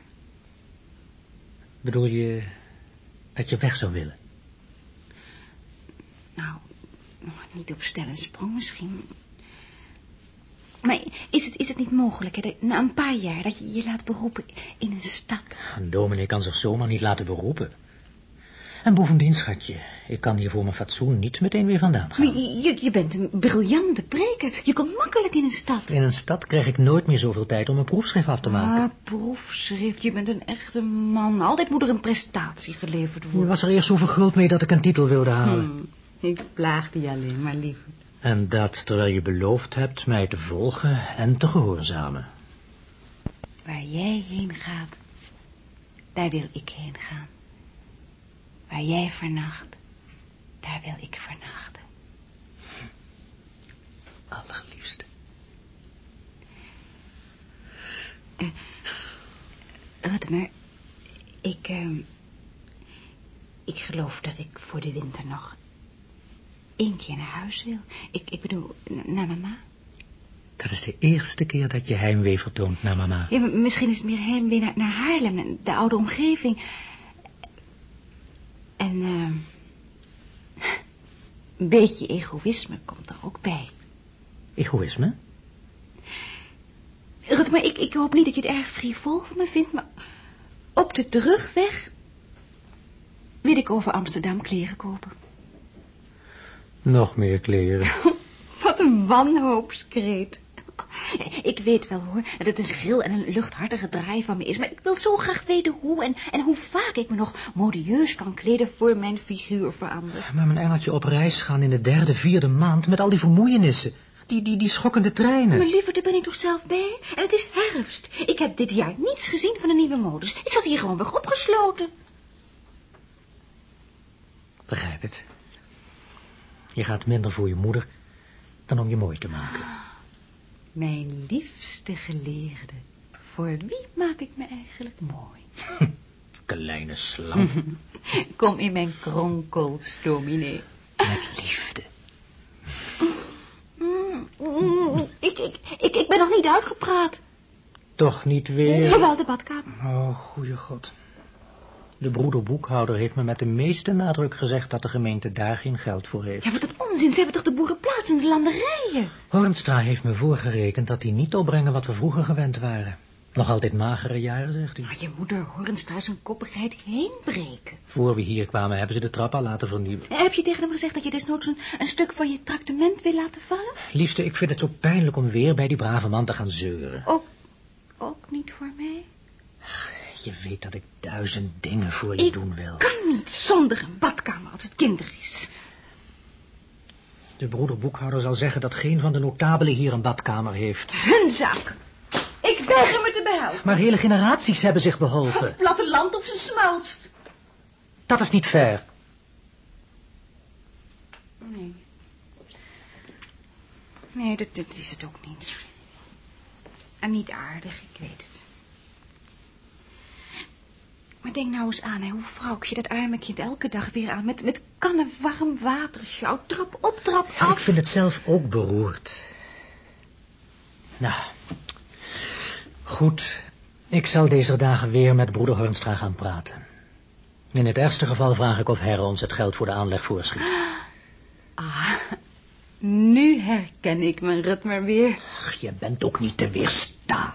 Bedoel je dat je weg zou willen? Nou, niet op stel en sprong misschien. Maar is het, is het niet mogelijk, hè, na een paar jaar, dat je je laat beroepen in een stad? Een dominee kan zich zomaar niet laten beroepen. En bovendien, schatje, ik kan hier voor mijn fatsoen niet meteen weer vandaan Maar gaan. je, je bent een briljante preker. Je komt makkelijk in een stad. In een stad krijg ik nooit meer zoveel tijd om een proefschrift af te maken. Ah, proefschrift. Je bent een echte man. Altijd moet er een prestatie geleverd Je worden. was er eerst zo verguld mee dat ik een titel wilde halen. Hmm, ik plaagde je alleen maar liever. En dat terwijl je beloofd hebt mij te volgen en te gehoorzamen. Waar jij heen gaat, daar wil ik heen gaan. Waar jij vernacht, daar wil ik vernachten. Allerliefste. Rutmer, ik, ehm, ik geloof dat ik voor de winter nog één keer naar huis wil. Ik, ik bedoel, naar mama. Dat is de eerste keer dat je heimwee vertoont naar mama. Ja, maar misschien is het meer heimwee naar, naar Haarlem, de oude omgeving. En ehm, een beetje egoïsme komt er ook bij. Egoïsme? Rutmer, ik, ik hoop niet dat je het erg frivol van me vindt, maar op de terugweg wil ik over Amsterdam kleren kopen. Nog meer kleren. Wat een wanhoopskreet. Ik weet wel hoor, dat het een gril en een luchthartige draai van me is, maar ik wil zo graag weten hoe en, en hoe vaak ik me nog modieus kan kleden voor mijn figuur verandert. Maar mijn engeltje op reis gaan in de derde, vierde maand met al die vermoeienissen. Die, die, die schokkende treinen. Maar liever, daar ben ik toch zelf bij? En het is herfst. Ik heb dit jaar niets gezien van de nieuwe modus. Ik zat hier gewoon weer opgesloten. Begrijp het. Je gaat minder voor je moeder dan om je mooi te maken. Mijn liefste geleerde. Voor wie maak ik me eigenlijk mooi? Kleine slang. Kom in mijn kronkels, dominee. Met liefde. Mm, Ik, ik, ik, ik ben nog niet uitgepraat. Toch niet weer? Jawel, de badkamer. Oh, goeie god. De broeder boekhouder heeft me met de meeste nadruk gezegd dat de gemeente daar geen geld voor heeft. Ja, wat een onzin. Ze hebben toch de boerenplaats en de landerijen? Hornstra heeft me voorgerekend dat die niet opbrengen wat we vroeger gewend waren. Nog altijd magere jaren, zegt hij. Maar je moeder Hornstra zijn koppigheid heen breken. Voor we hier kwamen hebben ze de trap al laten vernieuwen. Heb je tegen hem gezegd dat je desnoods een, een stuk van je tractement wil laten vallen? Liefste, ik vind het zo pijnlijk om weer bij die brave man te gaan zeuren. Ook, ook niet voor mij? Je weet dat ik duizend dingen voor je Ik doen wil. kan niet zonder een badkamer als het kinder is. De broeder boekhouder zal zeggen dat geen van de notabelen hier een badkamer heeft. Hun zaak. Ik weiger me te behelpen. Maar hele generaties hebben zich beholpen. Het platteland op zijn smalst. Dat is niet fair. Nee. Nee, dat, dat is het ook niet. En niet aardig, ik weet het. Maar denk nou eens aan, hè, hoe vrouwtje dat arme kind elke dag weer aan... met, met kannen warm water sjouwt, trap op, trap Ja, ik af. vind het zelf ook beroerd. Nou, goed. Ik zal deze dagen weer met broeder Hornstra gaan praten. In het ergste geval vraag ik of Herre ons het geld voor de aanleg voorschiet. Ah, nu herken ik mijn Rutmer weer. Ach, je bent ook niet te weerstaan.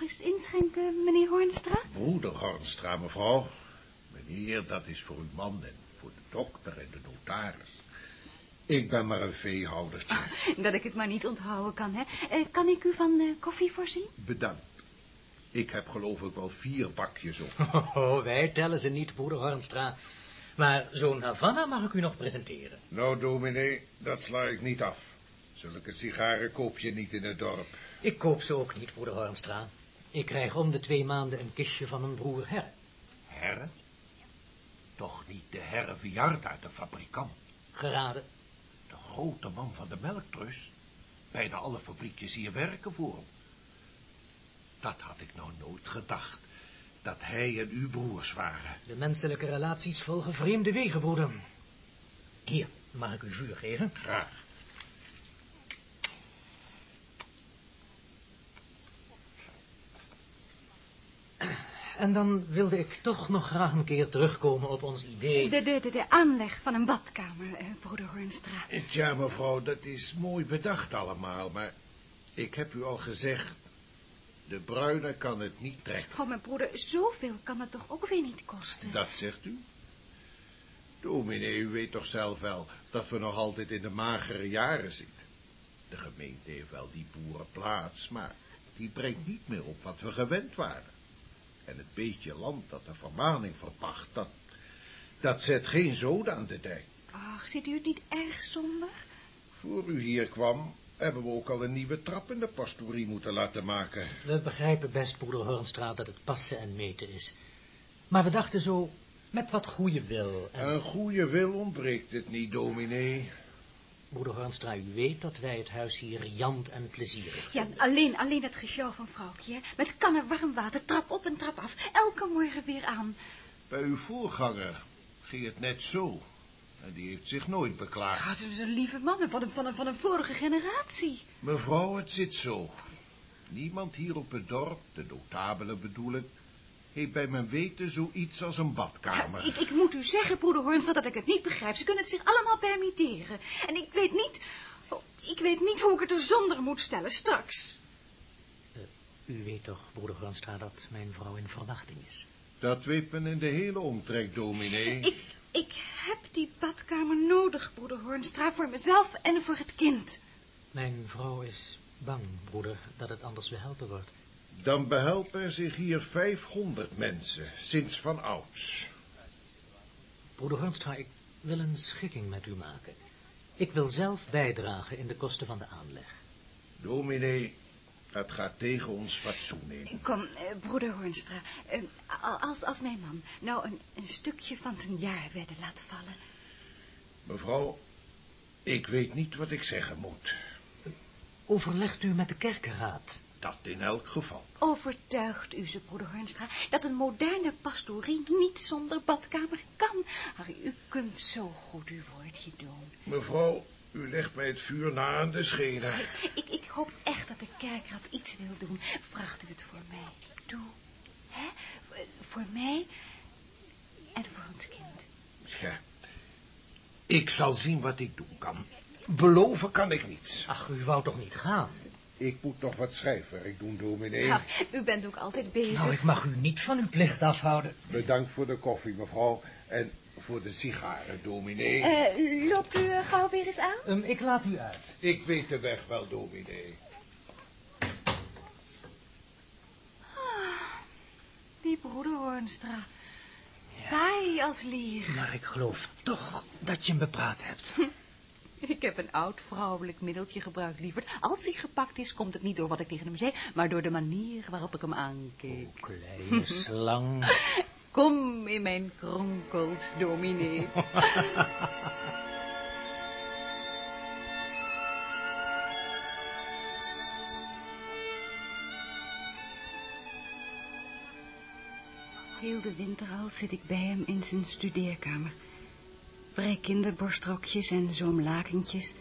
Nog eens inschenken, meneer Hornstra? Broeder Hornstra, mevrouw. Meneer, dat is voor uw man en voor de dokter en de notaris. Ik ben maar een veehoudertje. Dat ik het maar niet onthouden kan, hè. Eh, kan ik u van eh, koffie voorzien? Bedankt. Ik heb geloof ik wel vier bakjes op. Oh, wij tellen ze niet, broeder Hornstra. Maar zo'n Havana mag ik u nog presenteren. Nou, dominee, dat sla ik niet af. Zulke sigaren koop je niet in het dorp. Ik koop ze ook niet, broeder Hornstra. Ik krijg om de twee maanden een kistje van mijn broer Her. Herre? Toch niet de herre Viarda, de fabrikant. Geraden. De grote man van de melktrust. Bijna alle fabriekjes hier werken voor hem. Dat had ik nou nooit gedacht. Dat hij en uw broers waren. De menselijke relaties volgen vreemde wegen, broeder. Hier, mag ik u vuur geven? Graag. En dan wilde ik toch nog graag een keer terugkomen op ons idee. De, de, de, de aanleg van een badkamer, eh, broeder Hornstra. Ja, mevrouw, dat is mooi bedacht allemaal, maar ik heb u al gezegd, de bruine kan het niet trekken. Oh, mijn broeder, zoveel kan het toch ook weer niet kosten? Dat zegt u? Dominee, u weet toch zelf wel dat we nog altijd in de magere jaren zitten. De gemeente heeft wel die boerenplaats, maar die brengt niet meer op wat we gewend waren. En het beetje land dat de vermaning verpacht, dat, dat zet geen zoden aan de dijk. Ach, zit u het niet erg somber? Voor u hier kwam, hebben we ook al een nieuwe trap in de pastorie moeten laten maken. We begrijpen best, broeder Hornstra, dat het passen en meten is. Maar we dachten zo, met wat goede wil. En... Een goede wil ontbreekt het niet, dominee. Broeder Hornstra, u weet dat wij het huis hier riant en plezierig Ja, alleen, alleen dat gesjouw van vrouwtje, hè? Met kannen warm water, trap op en trap af. Elke morgen weer aan. Bij uw voorganger ging het net zo. En die heeft zich nooit beklaagd. Ja, ze is een lieve man van een, van, een, van een vorige generatie. Mevrouw, het zit zo. Niemand hier op het dorp, de notabelen bedoel ik, heeft bij mijn weten zoiets als een badkamer. Ja, ik, ik moet u zeggen, broeder Hornstra, dat ik het niet begrijp. Ze kunnen het zich allemaal permitteren. En ik weet niet... oh, ik weet niet hoe ik het er zonder moet stellen straks. Uh, u weet toch, broeder Hornstra, dat mijn vrouw in verwachting is. Dat weet men in de hele omtrek, dominee. Ik, ik heb die badkamer nodig, broeder Hornstra, voor mezelf en voor het kind. Mijn vrouw is bang, broeder, dat het anders behelpen wordt. Dan behelpen zich hier 500 mensen, sinds van ouds. Broeder Hornstra, ik wil een schikking met u maken. Ik wil zelf bijdragen in de kosten van de aanleg. Dominee, dat gaat tegen ons fatsoen in. Kom, eh, broeder Hornstra, eh, als, als mijn man nou een, een stukje van zijn jaarwedde laat vallen. Mevrouw, ik weet niet wat ik zeggen moet. Overlegt u met de kerkenraad? Dat in elk geval. Overtuigt u ze, broeder Hornstra, dat een moderne pastorie niet zonder badkamer kan. Harry, u kunt zo goed uw woordje doen. Mevrouw, u legt mij het vuur na aan de schenen. Ik, ik hoop echt dat de kerkraad iets wil doen. Vraagt u het voor mij. Doe. Hè? Voor mij en voor ons kind. Ja. Ik zal zien wat ik doen kan. Beloven kan ik niets. Ach, u wou toch niet gaan? Ik moet nog wat schrijfwerk doen, dominee. Ja, u bent ook altijd bezig. Nou, ik mag u niet van uw plicht afhouden. Bedankt voor de koffie, mevrouw. En voor de sigaren, dominee. Uh, loopt u uh, gauw weer eens aan? Um, ik laat u uit. Ik weet de weg wel, dominee. Ah, die broeder Hornstra. Ja. Taai als lier. Maar ik geloof toch dat je hem bepraat hebt. Ik heb een oud vrouwelijk middeltje gebruikt, lieverd. Als hij gepakt is, komt het niet door wat ik tegen hem zei, maar door de manier waarop ik hem aankeek. O, kleine slang. Kom in mijn kronkels, dominee. Heel de winter al zit ik bij hem in zijn studeerkamer brei kinderborstrokjes en zoomlakentjes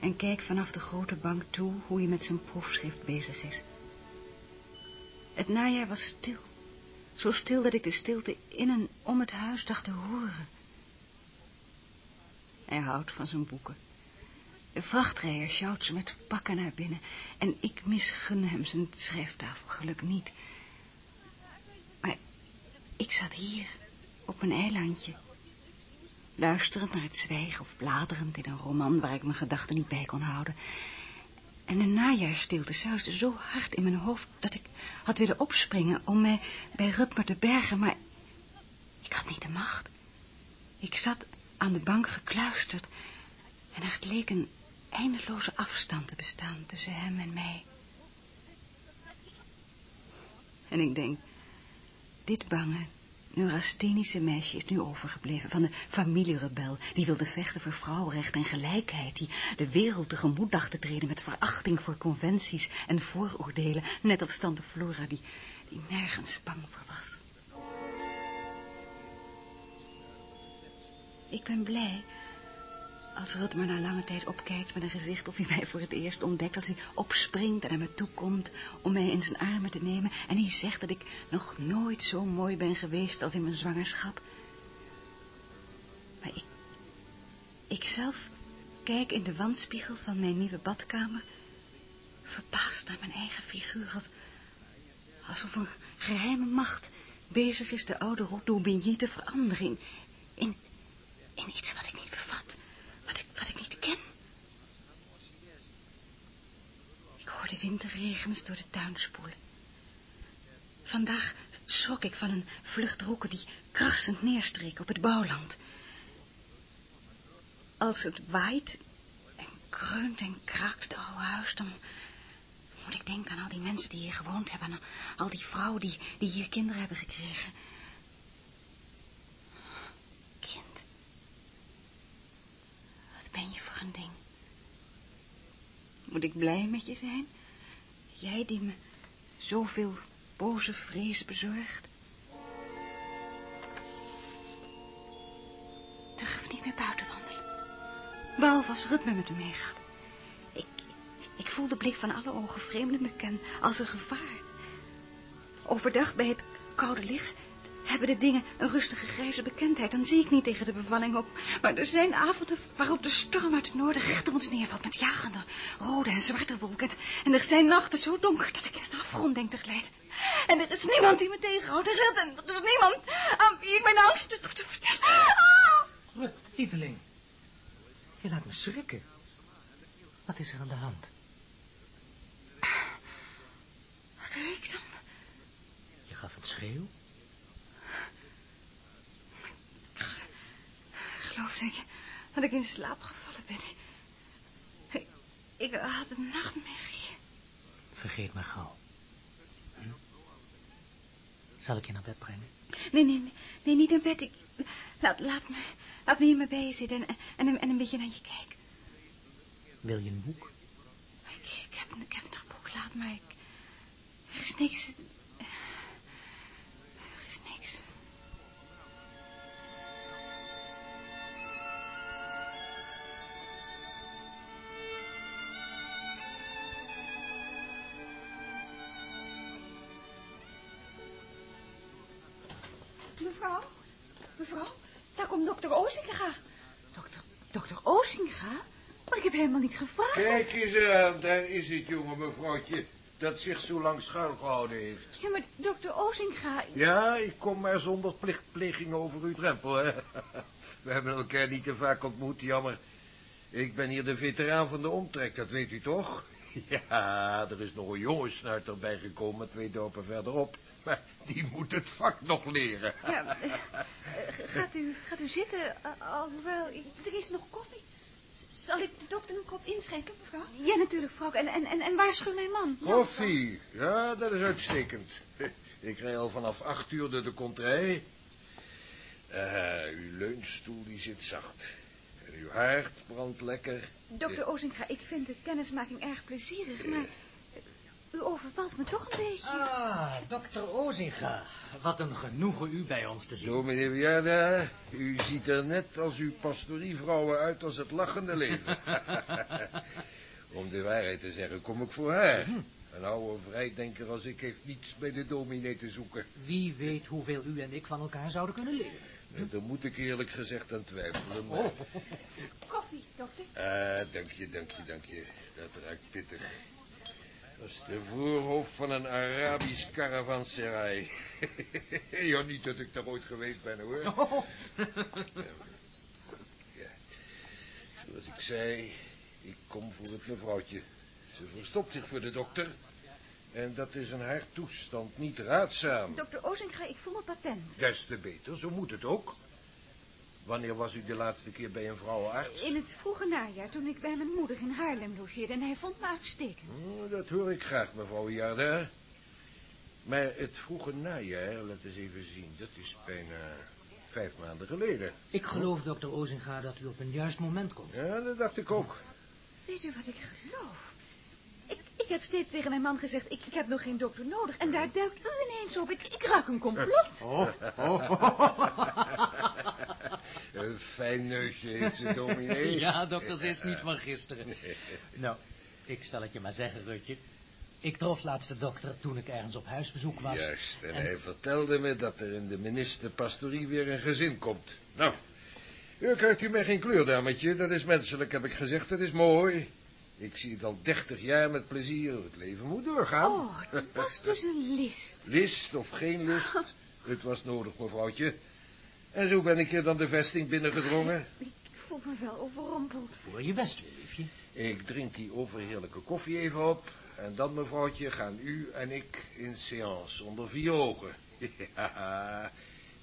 en kijk vanaf de grote bank toe hoe hij met zijn proefschrift bezig is. Het najaar was stil, zo stil dat ik de stilte in en om het huis dacht te horen. Hij houdt van zijn boeken. De vrachtrijder sjouwt ze met pakken naar binnen. En ik misgun hem zijn schrijftafelgeluk niet. Maar ik zat hier, op een eilandje. Luisterend naar het zwijgen of bladerend in een roman waar ik mijn gedachten niet bij kon houden. En de najaarsstilte suisde zo hard in mijn hoofd dat ik had willen opspringen om mij bij Rutmer te bergen, maar ik had niet de macht. Ik zat aan de bank gekluisterd en er leek een eindeloze afstand te bestaan tussen hem en mij. En ik denk, dit bange, neurasthenische meisje is nu overgebleven van de familierebel... die wilde vechten voor vrouwenrecht en gelijkheid... die de wereld tegemoet dacht te treden met verachting voor conventies en vooroordelen... net als tante Flora, die, die nergens bang voor was. Ik ben blij als Rut me na lange tijd opkijkt met een gezicht of hij mij voor het eerst ontdekt... als hij opspringt en naar me toe komt om mij in zijn armen te nemen... en hij zegt dat ik nog nooit zo mooi ben geweest als in mijn zwangerschap. Maar ik... Ik zelf kijk in de wandspiegel van mijn nieuwe badkamer... verbaasd naar mijn eigen figuur... Als, alsof een geheime macht bezig is de oude Daubigny te veranderen... in, in iets wat ik niet bevat wat ik, wat ik niet ken. Ik hoor de winterregens door de tuin spoelen. Vandaag schrok ik van een vlucht roeken die krassend neerstreek op het bouwland. Als het waait en kreunt en kraakt het oude huis, dan moet ik denken aan al die mensen die hier gewoond hebben. Aan al die vrouwen die, die hier kinderen hebben gekregen. ben je voor een ding? Moet ik blij met je zijn? Jij die me zoveel boze vrees bezorgt. Durf niet meer buiten wandelen. Behalve als Rut me met me meegaat. Ik, ik voel de blik van alle ogen vreemden me ken als een gevaar. Overdag bij het koude licht hebben de dingen een rustige grijze bekendheid. Dan zie ik niet tegen de bevalling op. Maar er zijn avonden waarop de storm uit het noorden recht op ons neervalt... met jagende rode en zwarte wolken. En er zijn nachten zo donker dat ik in een afgrond denk te glijden. En er is niemand die me tegenhoudt. Er is niemand aan wie ik mijn angst durf te vertellen. Oh! lieveling. Je laat me schrikken. Wat is er aan de hand? Wat doe ik dan? Je gaf een schreeuw? Geloof dat ik, dat ik in slaap gevallen ben. Ik, ik had een nachtmerrie. Vergeet me gauw. Hm? Zal ik je naar bed brengen? Nee, nee, nee, nee niet in bed. Ik, laat, laat, me, laat me hier maar bij je zitten en, en, en een beetje naar je kijken. Wil je een boek? Ik, ik, heb, ik heb nog een boek, laat maar. Ik, er is niks... helemaal niet gevraagd. Kijk eens aan, daar is het jonge mevrouwtje dat zich zo lang schuilgehouden heeft. Ja, maar dokter Ozinga... Ja, ik kom maar zonder plichtpleging over uw drempel, hè. We hebben elkaar niet te vaak ontmoet, jammer. Ik ben hier de veteraan van de omtrek, dat weet u toch? Ja, er is nog een jonge snuiter bijgekomen, twee dorpen verderop. Maar die moet het vak nog leren. Ja, uh, gaat, u, gaat u zitten, alhoewel, er is nog koffie. Zal ik de dokter een kop inschenken, mevrouw? Ja, natuurlijk, vrouw. En, en, en, en waarschuw mijn man. Koffie, ja, dat is uitstekend. Ik rij al vanaf acht uur door de contrij. Uh, uw leunstoel die zit zacht. En uw haard brandt lekker. Dokter Ozinga, ik vind de kennismaking erg plezierig, maar... U overvalt me toch een beetje. Ah, dokter Ozinga. Wat een genoegen u bij ons te zien. Zo, meneer Wiarda, u ziet er net als uw pastorievrouwen uit als het lachende leven. Om de waarheid te zeggen, kom ik voor haar. Hm. Een oude vrijdenker als ik heeft niets bij de dominee te zoeken. Wie weet hoeveel u en ik van elkaar zouden kunnen leren. Eh, Daar moet ik eerlijk gezegd aan twijfelen. Maar... Koffie, dokter. Ah, dank je, dank je, dank je. Dat ruikt pittig. Dat is de voorhoofd van een Arabisch caravanserai. ja, niet dat ik daar ooit geweest ben, hoor. Ja. Zoals ik zei, ik kom voor het mevrouwtje. Ze verstopt zich voor de dokter. En dat is in haar toestand niet raadzaam. Dokter Ozinga, ik voel me patent. Des te beter, zo moet het ook. Wanneer was u de laatste keer bij een vrouwenarts? In het vroege najaar, toen ik bij mijn moeder in Haarlem logeerde en hij vond me uitstekend. Oh, dat hoor ik graag, mevrouw Jarda. Maar het vroege najaar, laat eens even zien, dat is bijna vijf maanden geleden. Ik geloof, dokter Ozinga, dat u op een juist moment komt. Ja, dat dacht ik ook. Weet u wat ik geloof? Ik, ik heb steeds tegen mijn man gezegd, ik, ik heb nog geen dokter nodig. En daar duikt u ineens op. Ik, ik ruik een complot. Oh, Fijn neusje heeft ze, dominee. Ja, dokter, ze is niet van gisteren. Nou, ik zal het je maar zeggen, Rutje. Ik trof laatst de dokter toen ik ergens op huisbezoek was. Juist, en, hij vertelde me dat er in de ministerpastorie weer een gezin komt. Nou, u krijgt u mij geen kleur, dametje. Dat is menselijk, heb ik gezegd. Dat is mooi. Ik zie het al dertig jaar met plezier. Het leven moet doorgaan. Oh, dat was dus een list. List of geen list, het was nodig, mevrouwtje. En zo ben ik hier dan de vesting binnengedrongen. Ik voel me wel overrompeld. Voor je best, liefje. Ik drink die overheerlijke koffie even op. En dan, mevrouwtje, gaan u en ik in seance onder vier ogen. Ja,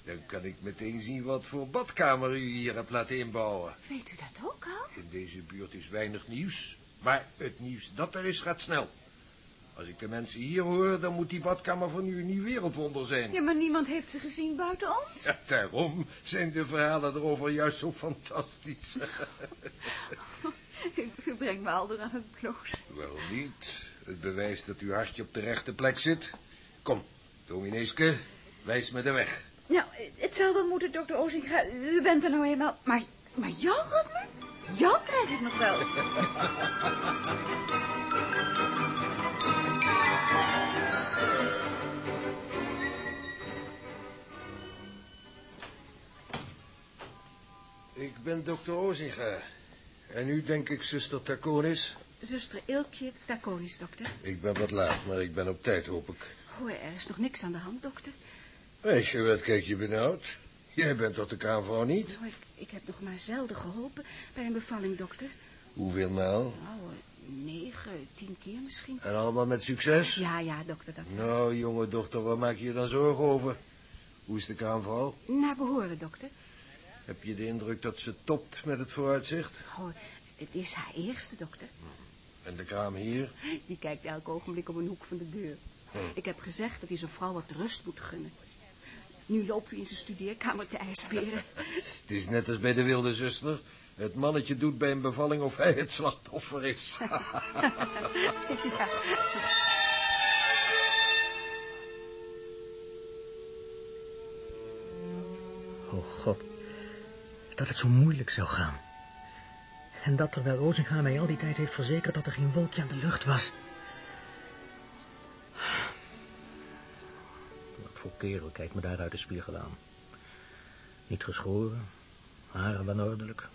dan kan ik meteen zien wat voor badkamer u hier hebt laten inbouwen. Weet u dat ook al? In deze buurt is weinig nieuws. Maar het nieuws dat er is gaat snel. Als ik de mensen hier hoor, dan moet die badkamer van u een nieuw wereldwonder zijn. Ja, maar niemand heeft ze gezien buiten ons. Ja, daarom zijn de verhalen erover juist zo fantastisch. U, brengt me al door aan het bloos. Wel niet. Het bewijst dat uw hartje op de rechte plek zit. Kom, domineeske, wijs me de weg. Nou, het zal wel moeten, dokter Ozinga. U bent er nou eenmaal. Maar, maar jou, Rutmer? Jou krijg ik nog wel. Ik ben dokter Ozinga. En u denk ik zuster Taconis? Zuster Ilkje Taconis, dokter. Ik ben wat laat, maar ik ben op tijd, hoop ik. Oh, er is nog niks aan de hand, dokter. Meisje, wat kijk je benauwd? Jij bent toch de kraamvrouw niet? Nou, ik, ik heb nog maar zelden geholpen bij een bevalling, dokter. Hoeveel nou? Nou, negen, tien keer misschien. En allemaal met succes? Ja, ja, dokter, dat... Nou, jonge dochter, waar maak je je dan zorgen over? Hoe is de kraamvrouw? Naar behoren, dokter. Heb je de indruk dat ze topt met het vooruitzicht? Oh, het is haar eerste, dokter. En de kraam hier? Die kijkt elk ogenblik op een hoek van de deur. Hm. Ik heb gezegd dat hij zijn vrouw wat rust moet gunnen. Nu loopt u in zijn studeerkamer te ijsberen. Het is net als bij de wilde zuster. Het mannetje doet bij een bevalling of hij het slachtoffer is. ja. Oh god, dat het zo moeilijk zou gaan. En dat terwijl Rozenga mij al die tijd heeft verzekerd dat er geen wolkje aan de lucht was. Wat voor kerel kijkt me daar uit de spiegel aan. Niet geschoren, haren wel ordelijk,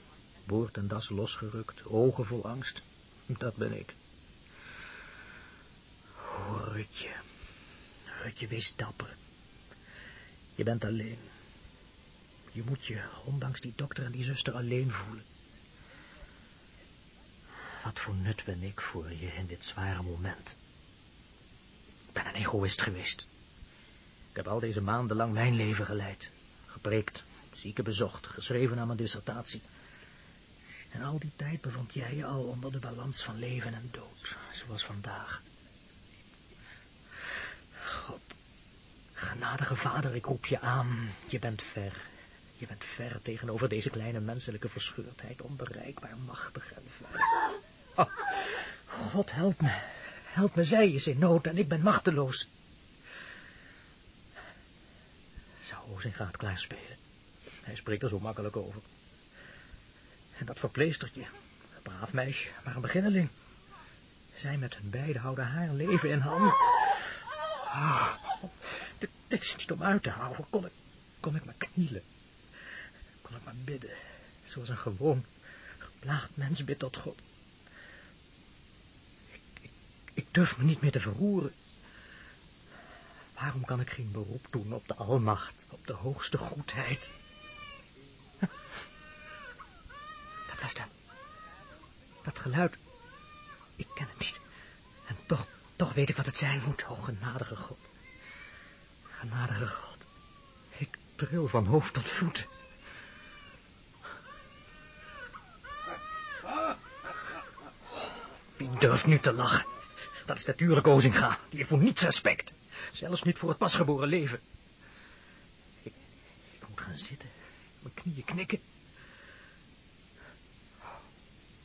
boord en das losgerukt, ogen vol angst. Dat ben ik. Rutje. Rutje, wees dapper. Je bent alleen. Je moet je, ondanks die dokter en die zuster, alleen voelen. Wat voor nut ben ik voor je in dit zware moment? Ik ben een egoïst geweest. Ik heb al deze maanden lang mijn leven geleid. Gepreekt, zieken bezocht, geschreven aan mijn dissertatie. En al die tijd bevond jij je al onder de balans van leven en dood, zoals vandaag. God, genadige vader, ik roep je aan. Je bent ver. Je bent ver tegenover deze kleine menselijke verscheurdheid, onbereikbaar, machtig en ver. Oh, God, help me. Help me, zij is in nood en ik ben machteloos. Zou Ozinga het klaarspelen? Hij spreekt er zo makkelijk over. En dat verpleestertje, een braaf meisje, maar een beginneling. Zij met hun beiden houden haar leven in handen. Ah, dit, dit is niet om uit te houden. Kom ik, kom ik maar knielen. Kon ik maar bidden, zoals een gewoon, geplaagd mens bidt tot God. Ik, durf me niet meer te verroeren. Waarom kan ik geen beroep doen op de almacht, op de hoogste goedheid? Dat was dat. Dat geluid. Ik ken het niet. En toch, toch weet ik wat het zijn moet. O, genadige God. Genadige God. Ik tril van hoofd tot voeten. Wie durft nu te lachen? Dat is natuurlijk Ozinga. Die heeft voor niets respect. Zelfs niet voor het pasgeboren leven. Ik, ik moet gaan zitten. Mijn knieën knikken.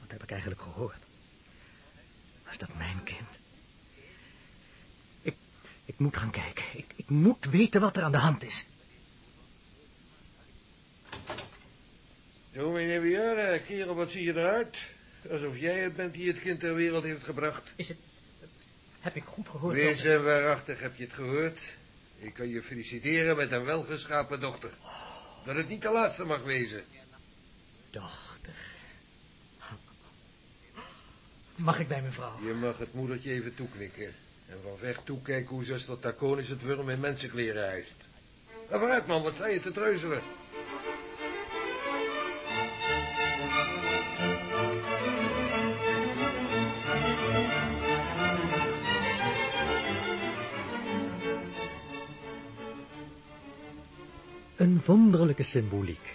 Wat heb ik eigenlijk gehoord? Was dat mijn kind? Ik, ik moet gaan kijken. Ik, ik moet weten wat er aan de hand is. Dominee Wiara, kerel, wat zie je eruit? Alsof jij het bent die het kind ter wereld heeft gebracht. Is het... Heb ik goed gehoord? Wees en waarachtig heb je het gehoord. Ik kan je feliciteren met een welgeschapen dochter. Dat het niet de laatste mag wezen. Dochter. Mag ik bij mijn vrouw? Je mag het moedertje even toeknikken. En van ver toekijken hoe zuster Taconis het wurm in mensenkleren hijst. Ga vooruit man, wat sta je te treuzelen? Wonderlijke symboliek.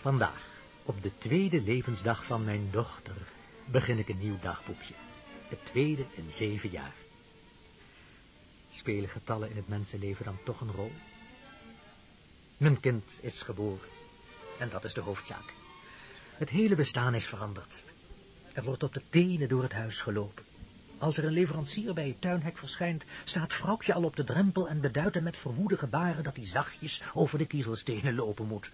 Vandaag, op de tweede levensdag van mijn dochter, begin ik een nieuw dagboekje. Het tweede in zeven jaar. Spelen getallen in het mensenleven dan toch een rol? Mijn kind is geboren. En dat is de hoofdzaak. Het hele bestaan is veranderd. Er wordt op de tenen door het huis gelopen. Als er een leverancier bij het tuinhek verschijnt, staat vrouwtje al op de drempel en beduidt hem met verwoede gebaren dat hij zachtjes over de kiezelstenen lopen moet.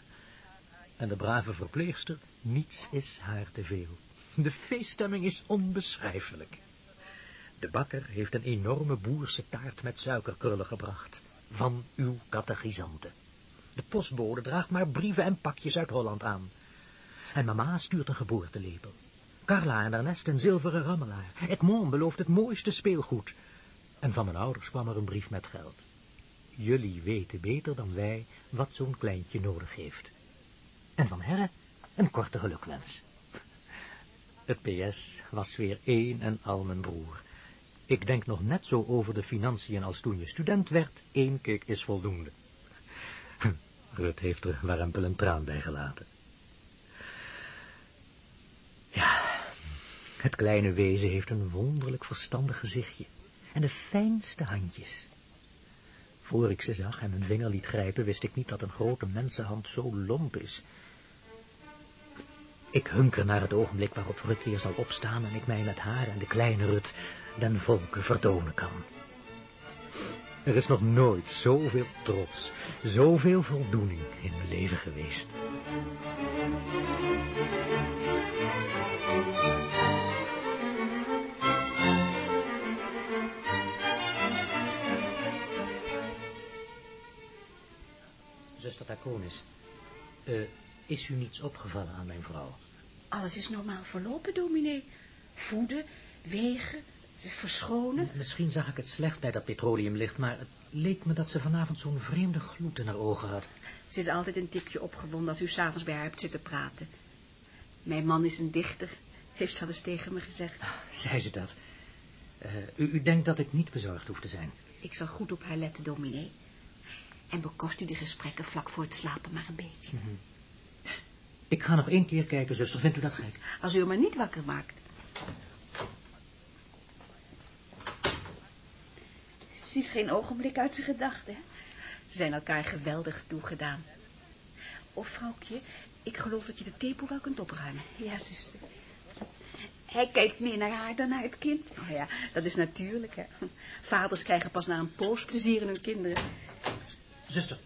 En de brave verpleegster, niets is haar te veel. De feeststemming is onbeschrijfelijk. De bakker heeft een enorme boerse taart met suikerkrullen gebracht, van uw catechisante. De postbode draagt maar brieven en pakjes uit Holland aan. En mama stuurt een geboortelepel. Carla en Ernest een zilveren rammelaar. Edmond belooft het mooiste speelgoed. En van mijn ouders kwam er een brief met geld. Jullie weten beter dan wij wat zo'n kleintje nodig heeft. En van Herre een korte gelukwens. Het PS was weer één en al mijn broer. Ik denk nog net zo over de financiën als toen je student werd. Eén kik is voldoende. Rut heeft er warempel een traan bij gelaten. Het kleine wezen heeft een wonderlijk verstandig gezichtje en de fijnste handjes. Voor ik ze zag en mijn vinger liet grijpen, wist ik niet dat een grote mensenhand zo lomp is. Ik hunker naar het ogenblik waarop Rut weer zal opstaan en ik mij met haar en de kleine Rut den volken vertonen kan. Er is nog nooit zoveel trots, zoveel voldoening in mijn leven geweest. Zuster Taconis, uh, is u niets opgevallen aan mijn vrouw? Alles is normaal verlopen, dominee. Voeden, wegen, verschonen. Misschien zag ik het slecht bij dat petroleumlicht, maar het leek me dat ze vanavond zo'n vreemde gloed in haar ogen had. Ze is altijd een tikje opgewonden als u s'avonds bij haar hebt zitten praten. Mijn man is een dichter, heeft ze al eens tegen me gezegd. Ah, zei ze dat? Uh, u, u denkt dat ik niet bezorgd hoef te zijn? Ik zal goed op haar letten, dominee. En bekost u de gesprekken vlak voor het slapen maar een beetje. Mm -hmm. Ik ga nog één keer kijken, zuster. Vindt u dat gek? Als u hem maar niet wakker maakt. Ze is geen ogenblik uit zijn gedachten. Hè? Ze zijn elkaar geweldig toegedaan. Of vrouwtje, ik geloof dat je de tepel wel kunt opruimen. Ja, zuster. Hij kijkt meer naar haar dan naar het kind. Oh ja, dat is natuurlijk, hè. Vaders krijgen pas na een poos plezier in hun kinderen. Zuster,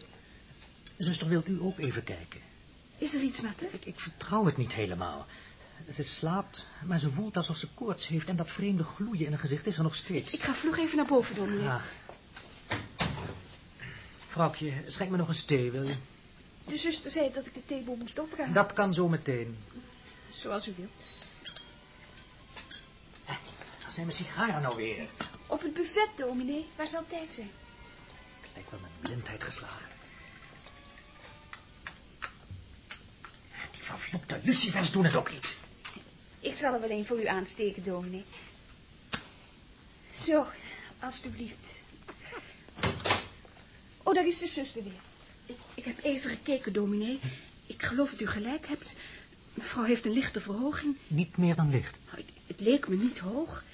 zuster, wilt u ook even kijken? Is er iets met haar? Ik, ik vertrouw het niet helemaal. Ze slaapt, maar ze voelt alsof ze koorts heeft... en dat vreemde gloeien in haar gezicht is er nog steeds. Ik ga vlug even naar boven, dominee. Graag. Vrouwtje, schenk me nog een thee, wil je? De zuster zei dat ik de theeboel moest opruimen. Dat kan zo meteen. Zoals u wilt. Waar zijn mijn sigaren nou weer? Op het buffet, dominee, waar ze altijd zijn. Lijkt wel met blindheid geslagen. Die vervloekte lucifers doen het ook niet. Ik zal er wel een voor u aansteken, dominee. Zo, alstublieft. Oh, daar is de zuster weer. Ik, ik heb even gekeken, dominee. Ik geloof dat u gelijk hebt. Mevrouw heeft een lichte verhoging. Niet meer dan licht. Nou, het, het leek me niet hoog.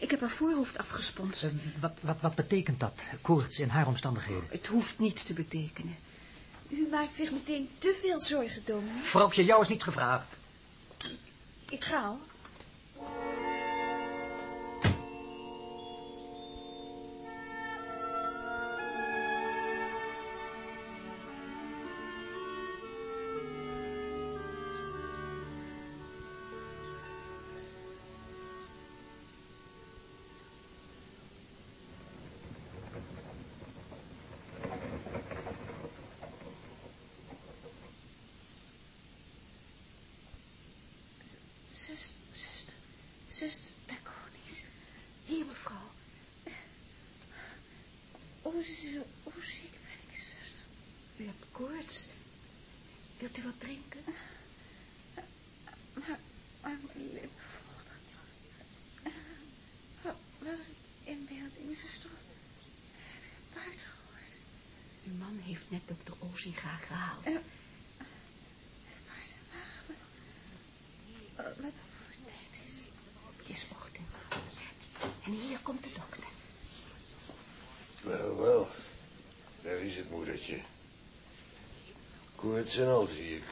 Ik heb haar voorhoofd afgesponst. Uh, wat, wat, wat betekent dat, koorts in haar omstandigheden? Het hoeft niets te betekenen. U maakt zich meteen te veel zorgen, dominee. Vrouwtje, jou is niets gevraagd. Ik ga al. Heeft net dokter Ozinga gehaald. Uh, het paard en wagen. Wat voor tijd is het? is ochtend. En hier komt de dokter. Wel, wel. Daar is het moedertje. Koorts en al, zie ik.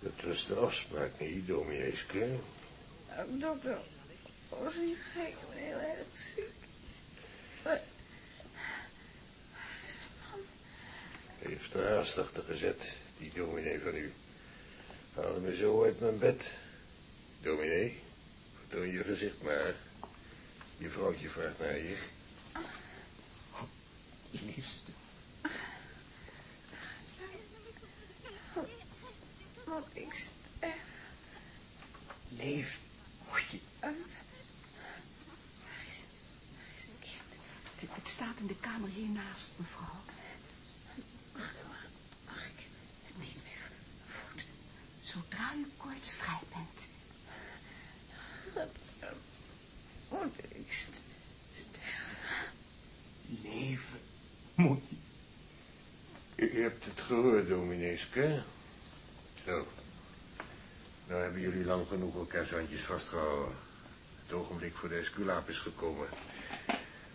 Dat was de afspraak niet, domineeske. Uh, dokter, was niet gek, ik ben heel erg ziek. Maar... Heeft achter gezet, die dominee van u. Haalde me zo uit mijn bed. Dominee, vertoon je gezicht maar. Je vrouwtje vraagt naar je. Liefste. Want ik sterf. Leef. Waar is, waar is het kind? Het staat in de kamer hiernaast, mevrouw. Mag, mag ik het niet meer voeden? Zodra u koortsvrij bent. Moet ik sterven? Leven. Moet je. U hebt het gehoord, Zo. Nou hebben jullie lang genoeg elkaars handjes vastgehouden. Het ogenblik voor de esculaap is gekomen.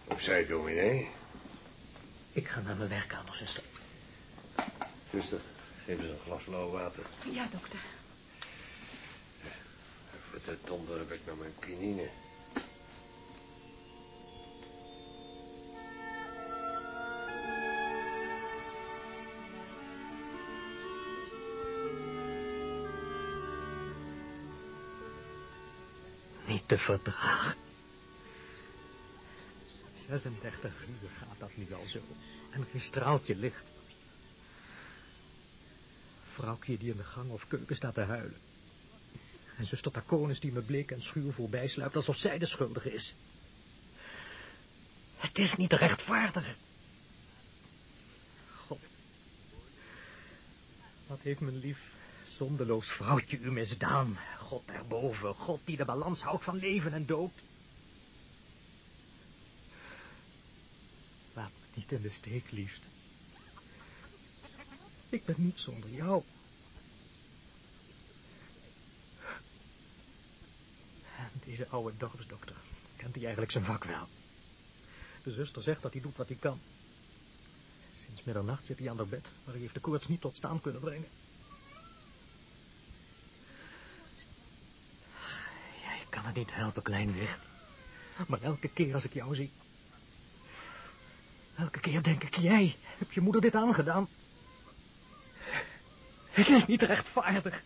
Opzij, dominee. Ik ga naar mijn werkkamer, zuster. Zuster, geef eens een glas lauw water. Ja, dokter. Voor de donder heb ik naar mijn kinine. Te verdragen. 36 uur gaat dat nu al zo. En geen straaltje licht. Vrouwtje die in de gang of keuken staat te huilen. En zuster Taconis die me bleek en schuw voorbij sluipt alsof zij de schuldige is. Het is niet rechtvaardig. God. Wat heeft mijn lief, zondeloos vrouwtje u misdaan? God daarboven, God die de balans houdt van leven en dood. Laat me niet in de steek, liefste. Ik ben niet zonder jou. En deze oude dorpsdokter, kent hij eigenlijk zijn vak wel? De zuster zegt dat hij doet wat hij kan. Sinds middernacht zit hij aan haar bed, maar hij heeft de koorts niet tot staan kunnen brengen. Jij kan het niet helpen, klein wicht. Maar elke keer als ik jou zie... Elke keer denk ik, jij, heb je moeder dit aangedaan? Het is niet rechtvaardig.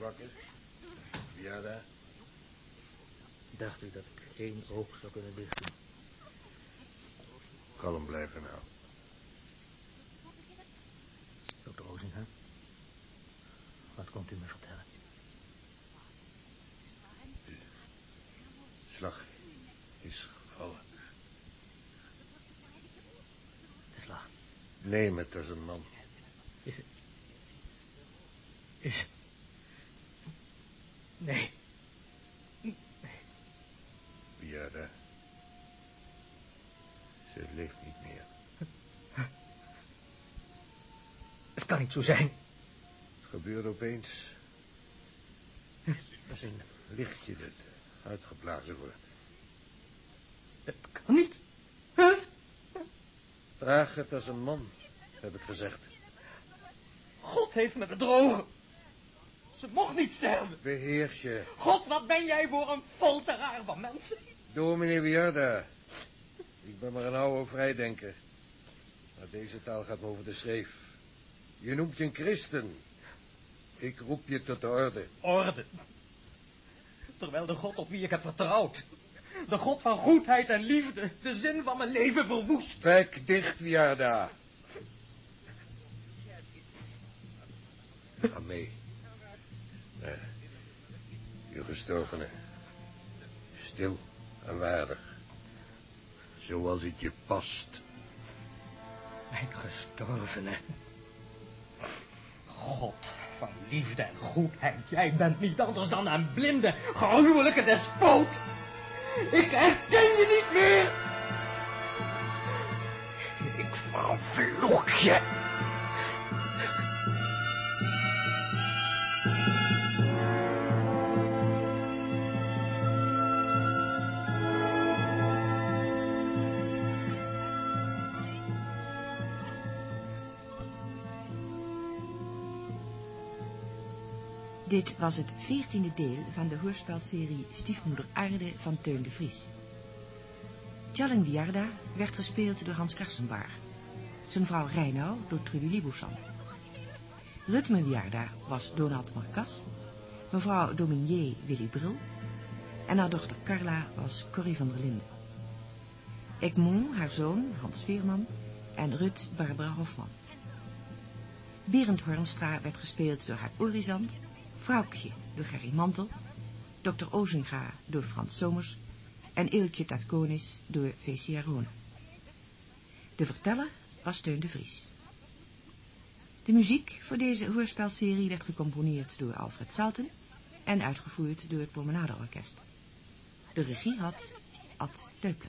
wakker? Ja, daar. Dacht u dat ik één oog zou kunnen dichten? Kalm blijven nou. Dokter Ozinga, wat komt u me vertellen? Slag is gevallen. De slag. Neem het als een man. Is het... Is... Nee. Ja, daar. Ze leeft niet meer. Het kan niet zo zijn. Het gebeurde opeens. Als een lichtje dat uitgeblazen wordt. Het kan niet. Draag het als een man, heb ik gezegd. God heeft me bedrogen. Ze mocht niet sterven. Beheers je. God, wat ben jij voor een folteraar van mensen? Dominee Wiarda. Ik ben maar een oude vrijdenker. Maar deze taal gaat me over de schreef. Je noemt je een christen. Ik roep je tot de orde. Orde. Terwijl de God op wie ik heb vertrouwd. De God van goedheid en liefde. De zin van mijn leven verwoest. Bek dicht, Wiarda. Ga mee. Je gestorvene. Stil en waardig. Zoals het je past. Mijn gestorvene. God van liefde en goedheid. Jij bent niet anders dan een blinde, gruwelijke despoot. Ik herken je niet meer. Ik vervloek je. Dit was het veertiende deel van de hoorspelserie Stiefmoeder Aarde van Teun de Vries. Tjalling Wiarda werd gespeeld door Hans Karsenbaar. Zijn vrouw Reinau door Trudy Liboussan. Rutme Wiarda was Donald Marcas. Mevrouw Dominier Willy Bril. En haar dochter Carla was Corrie van der Linden. Egmont, haar zoon, Hans Veerman. En Rut Barbara Hofman. Berend Hornstra werd gespeeld door haar Ulrizant. Vrouwkje door Gerry Mantel, Dr. Ozinga door Frans Somers en Eeltje Tatkonis door V.C. Arone. De verteller was Teun de Vries. De muziek voor deze hoorspelserie werd gecomponeerd door Alfred Salten en uitgevoerd door het Promenadeorkest. De regie had Ad Leuken.